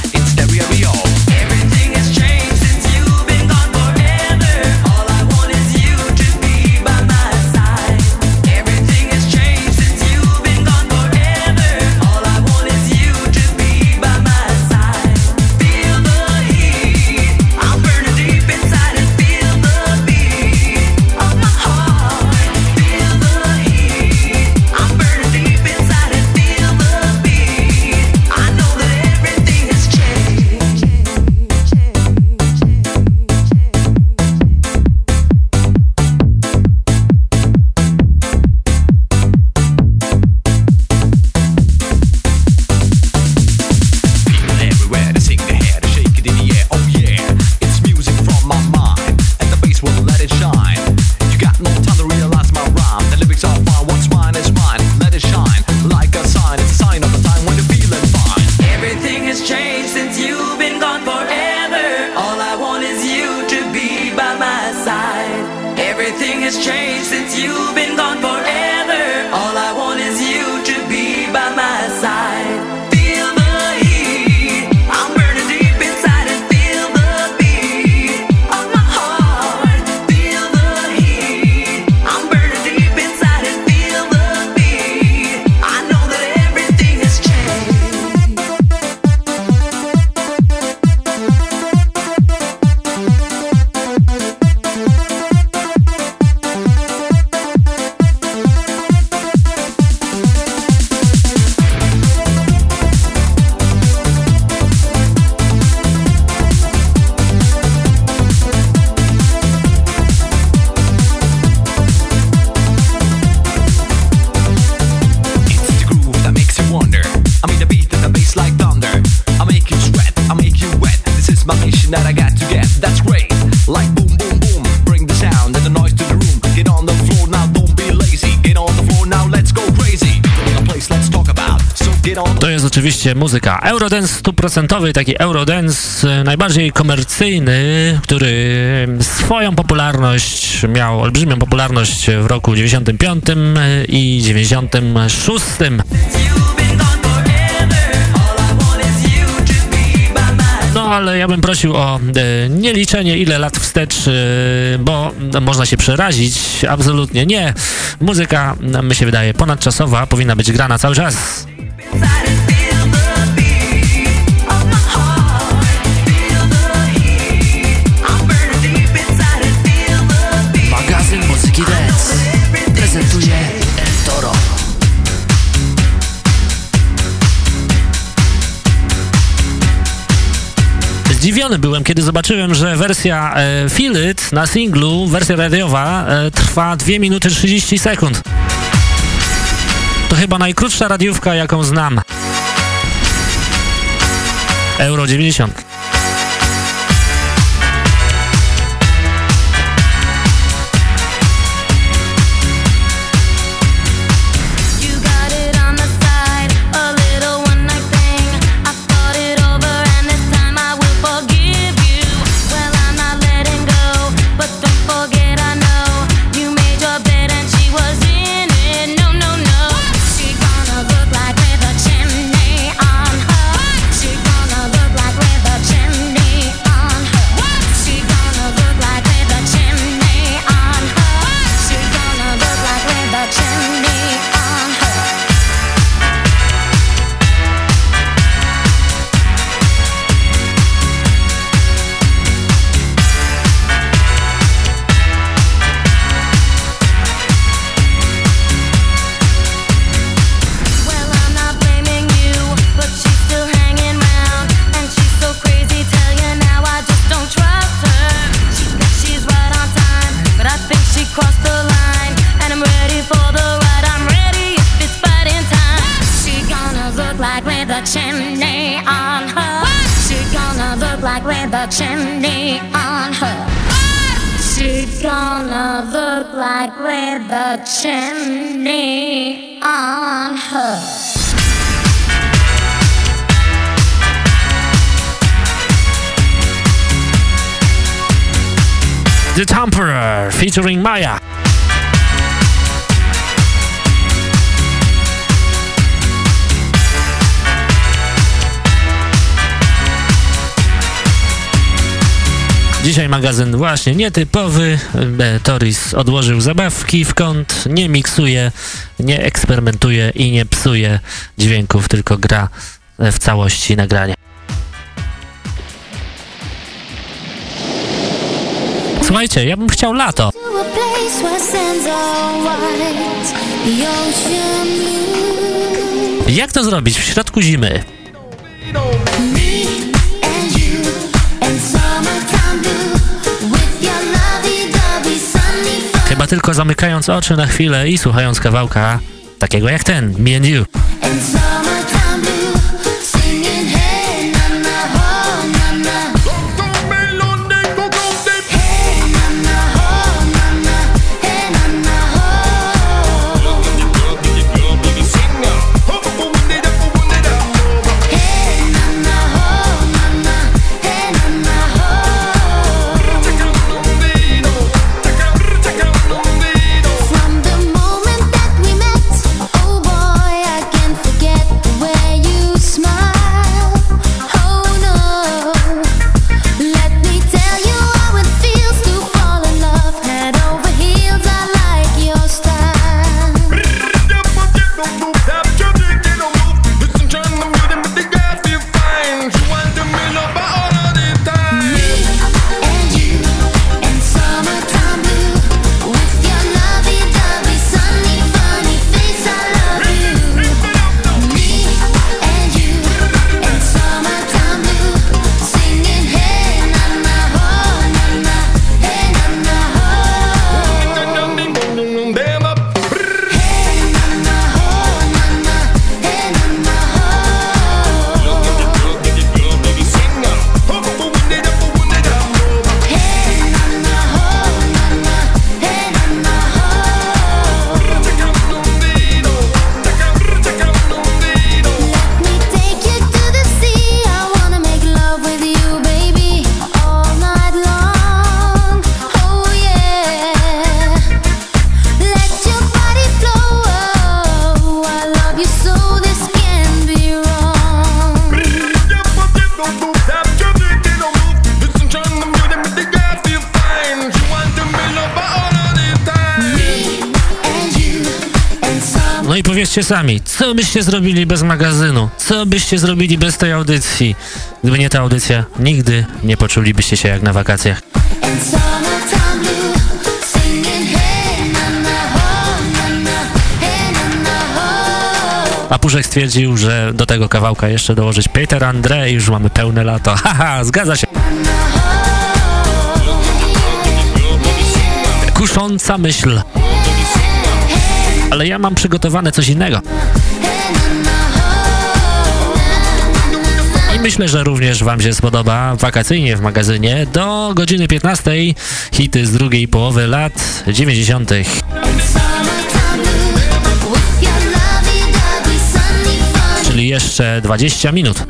Muzyka Eurodance stuprocentowy, taki Eurodance e, najbardziej komercyjny, który swoją popularność miał, olbrzymią popularność w roku 95 i 96. No ale ja bym prosił o e, nieliczenie ile lat wstecz, e, bo można się przerazić. Absolutnie nie. Muzyka, no, mi się wydaje, ponadczasowa, powinna być grana cały czas. Zdziwiony byłem, kiedy zobaczyłem, że wersja e, Feel It na singlu, wersja radiowa, e, trwa 2 minuty 30 sekund. To chyba najkrótsza radiówka, jaką znam. Euro 90. Dzisiaj magazyn właśnie nietypowy. E, Toris odłożył zabawki w kąt, nie miksuje, nie eksperymentuje i nie psuje dźwięków, tylko gra w całości nagranie. Słuchajcie, ja bym chciał lato. Jak to zrobić w środku zimy? Me and you and Chyba tylko zamykając oczy na chwilę i słuchając kawałka takiego jak ten, Me and You. Powiedzcie sami, co byście zrobili bez magazynu? Co byście zrobili bez tej audycji? Gdyby nie ta audycja, nigdy nie poczulibyście się jak na wakacjach. A Puszek stwierdził, że do tego kawałka jeszcze dołożyć Peter Andre i już mamy pełne lato. Haha, zgadza się. Kusząca myśl. Ale ja mam przygotowane coś innego. I myślę, że również Wam się spodoba wakacyjnie w magazynie do godziny 15 hity z drugiej połowy lat 90. Czyli jeszcze 20 minut.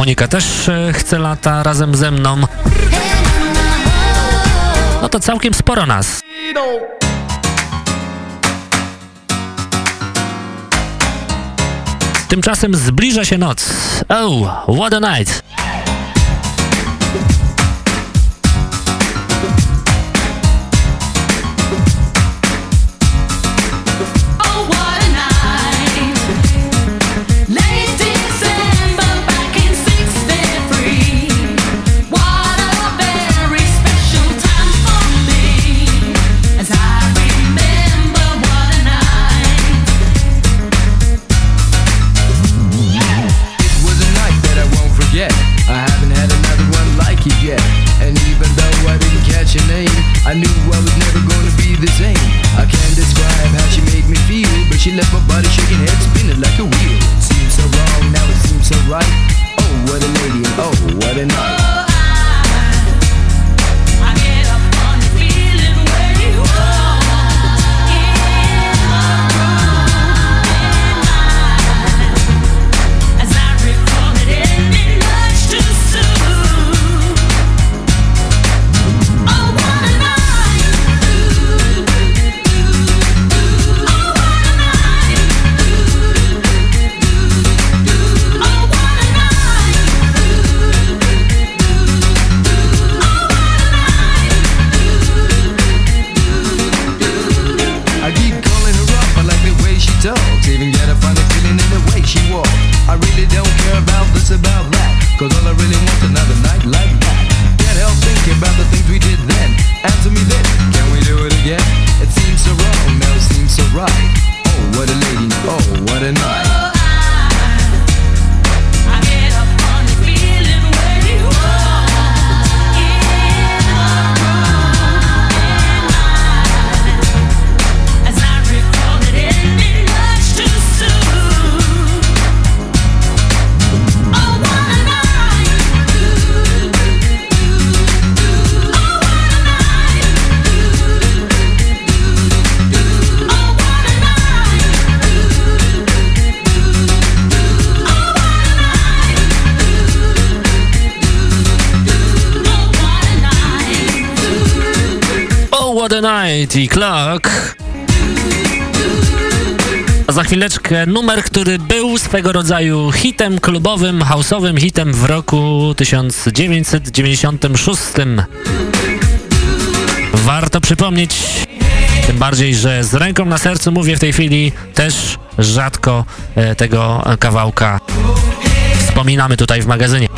Monika, też e, chce lata razem ze mną. No to całkiem sporo nas. Tymczasem zbliża się noc. Oh, what a night! I Clock. A za chwileczkę numer, który był swego rodzaju hitem klubowym, house'owym hitem w roku 1996. Warto przypomnieć, tym bardziej, że z ręką na sercu mówię w tej chwili też rzadko e, tego kawałka wspominamy tutaj w magazynie.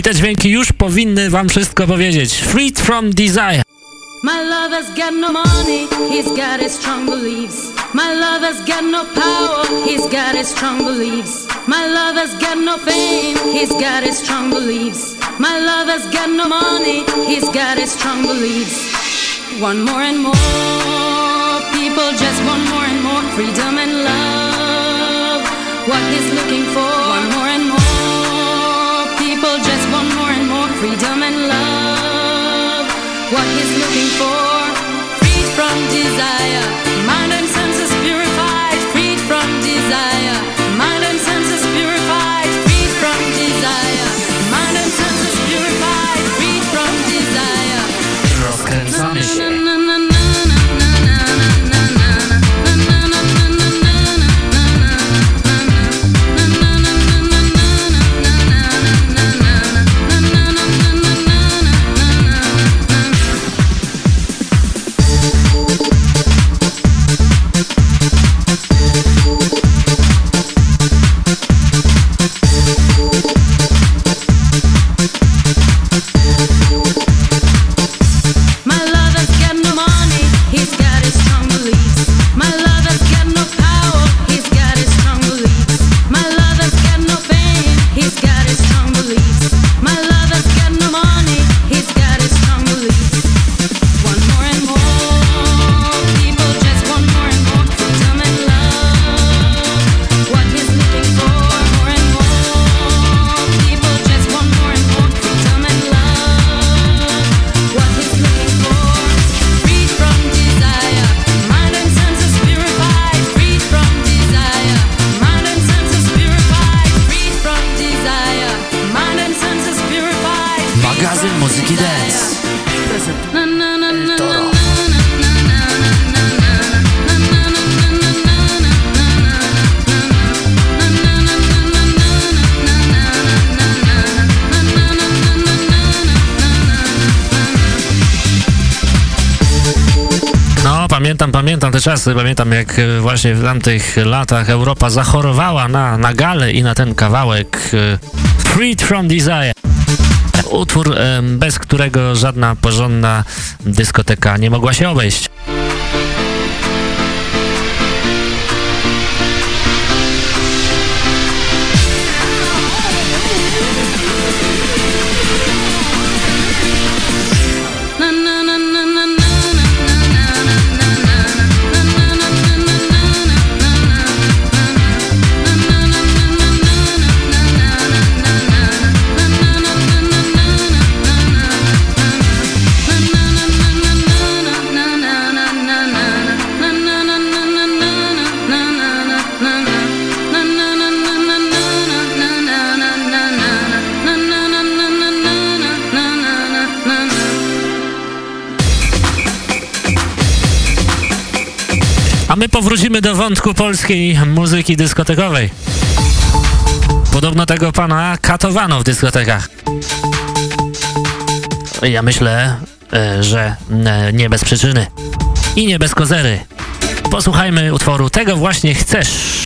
I te dźwięki już powinny wam wszystko powiedzieć. Freed from Desire. My lover's got no money, he's got his strong beliefs. My lover's got no power, he's got his strong beliefs. My lover's got no fame, he's got his strong beliefs. My lover's got no money, he's got his strong beliefs. One more and more people just want more and more freedom and love. What he's looking for, freedom and love. What he's looking for, freed from desire, czasy, pamiętam jak e, właśnie w tamtych latach Europa zachorowała na, na galę i na ten kawałek e, Freed from Desire. Utwór, bez którego żadna porządna dyskoteka nie mogła się obejść. A my powrócimy do wątku polskiej muzyki dyskotekowej. Podobno tego pana katowano w dyskotekach. Ja myślę, e, że e, nie bez przyczyny. I nie bez kozery. Posłuchajmy utworu Tego właśnie chcesz.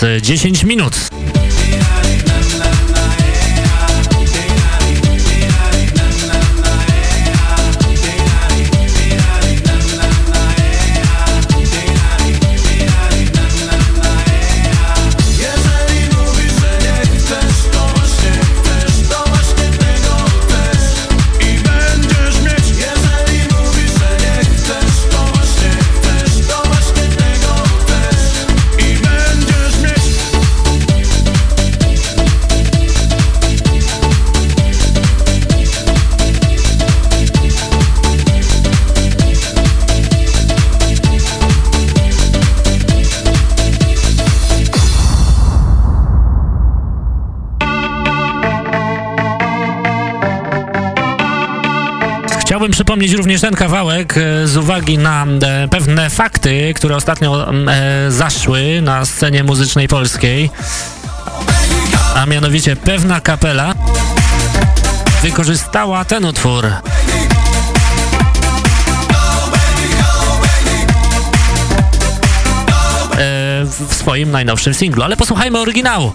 10 minut. Chciałbym przypomnieć również ten kawałek e, z uwagi na e, pewne fakty, które ostatnio e, zaszły na scenie muzycznej polskiej. A mianowicie pewna kapela wykorzystała ten utwór. W swoim najnowszym singlu, ale posłuchajmy oryginału.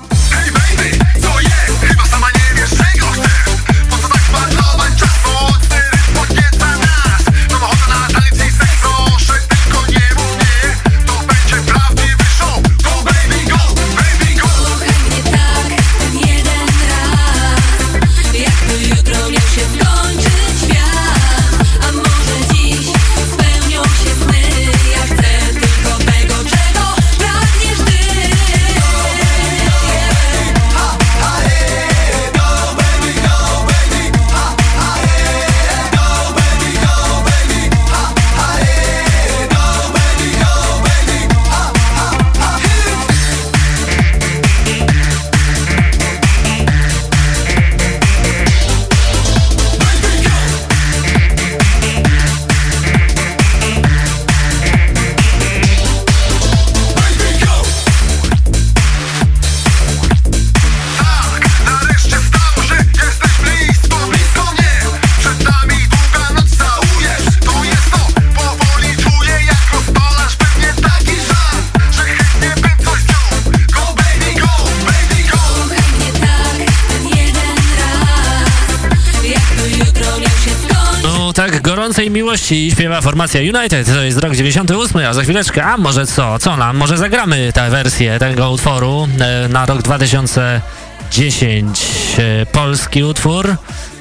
Miłości śpiewa formacja United, to jest rok 98, a za chwileczkę, a może co, co nam, może zagramy tę wersję tego utworu e, na rok 2010, e, polski utwór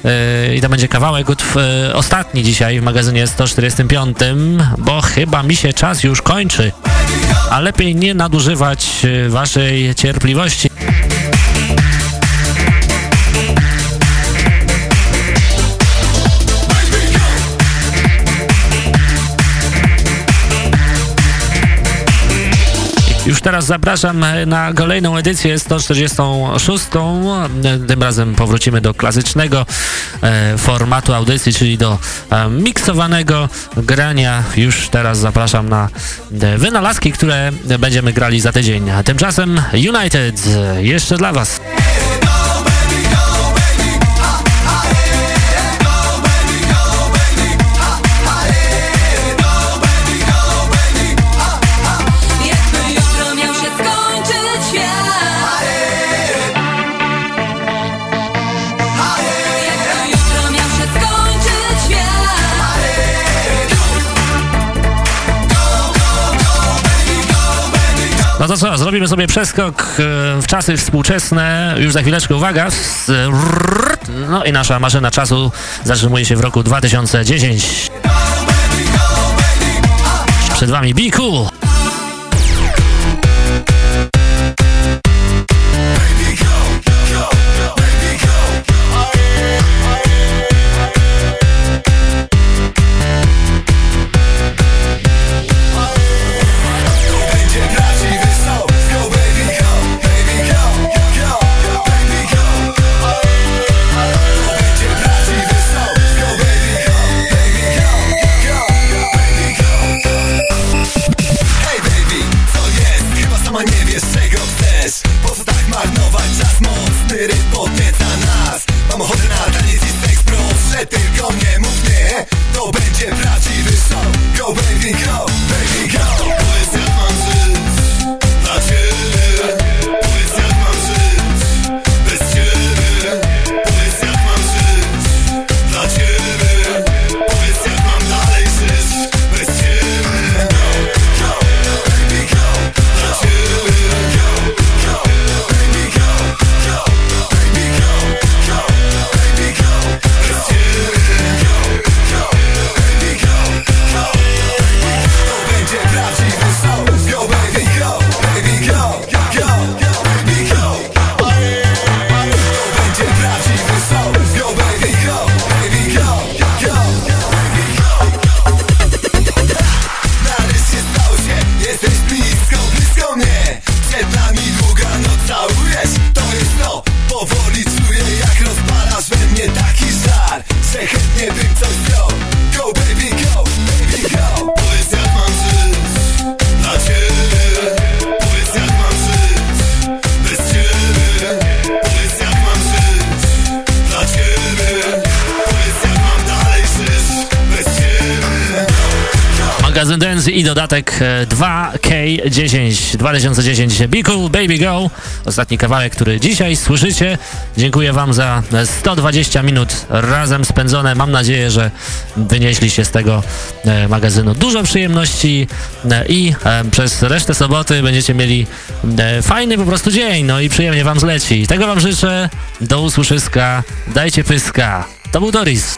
e, i to będzie kawałek utw- ostatni dzisiaj w magazynie 145, bo chyba mi się czas już kończy, a lepiej nie nadużywać waszej cierpliwości. Już teraz zapraszam e, na kolejną edycję 146. E, Tym razem powrócimy do klasycznego e, formatu audycji, czyli do e, miksowanego grania. Już teraz zapraszam na wynalazki, które będziemy grali za tydzień. A tymczasem United jeszcze dla Was. No to co, zrobimy sobie przeskok e, w czasy współczesne. Już za chwileczkę, uwaga. No i nasza maszyna czasu zatrzymuje się w roku 2010. Przed wami Be Cool. 2010 Be Cool Baby Go. Ostatni kawałek, który dzisiaj słyszycie. Dziękuję Wam za e, 120 minut razem spędzone. Mam nadzieję, że wynieśliście z tego e, magazynu dużo przyjemności e, i e, przez resztę soboty będziecie mieli fajny po prostu dzień. No i przyjemnie Wam zleci. Tego Wam życzę. Do usłyszyska. Dajcie pyska. To był Doris.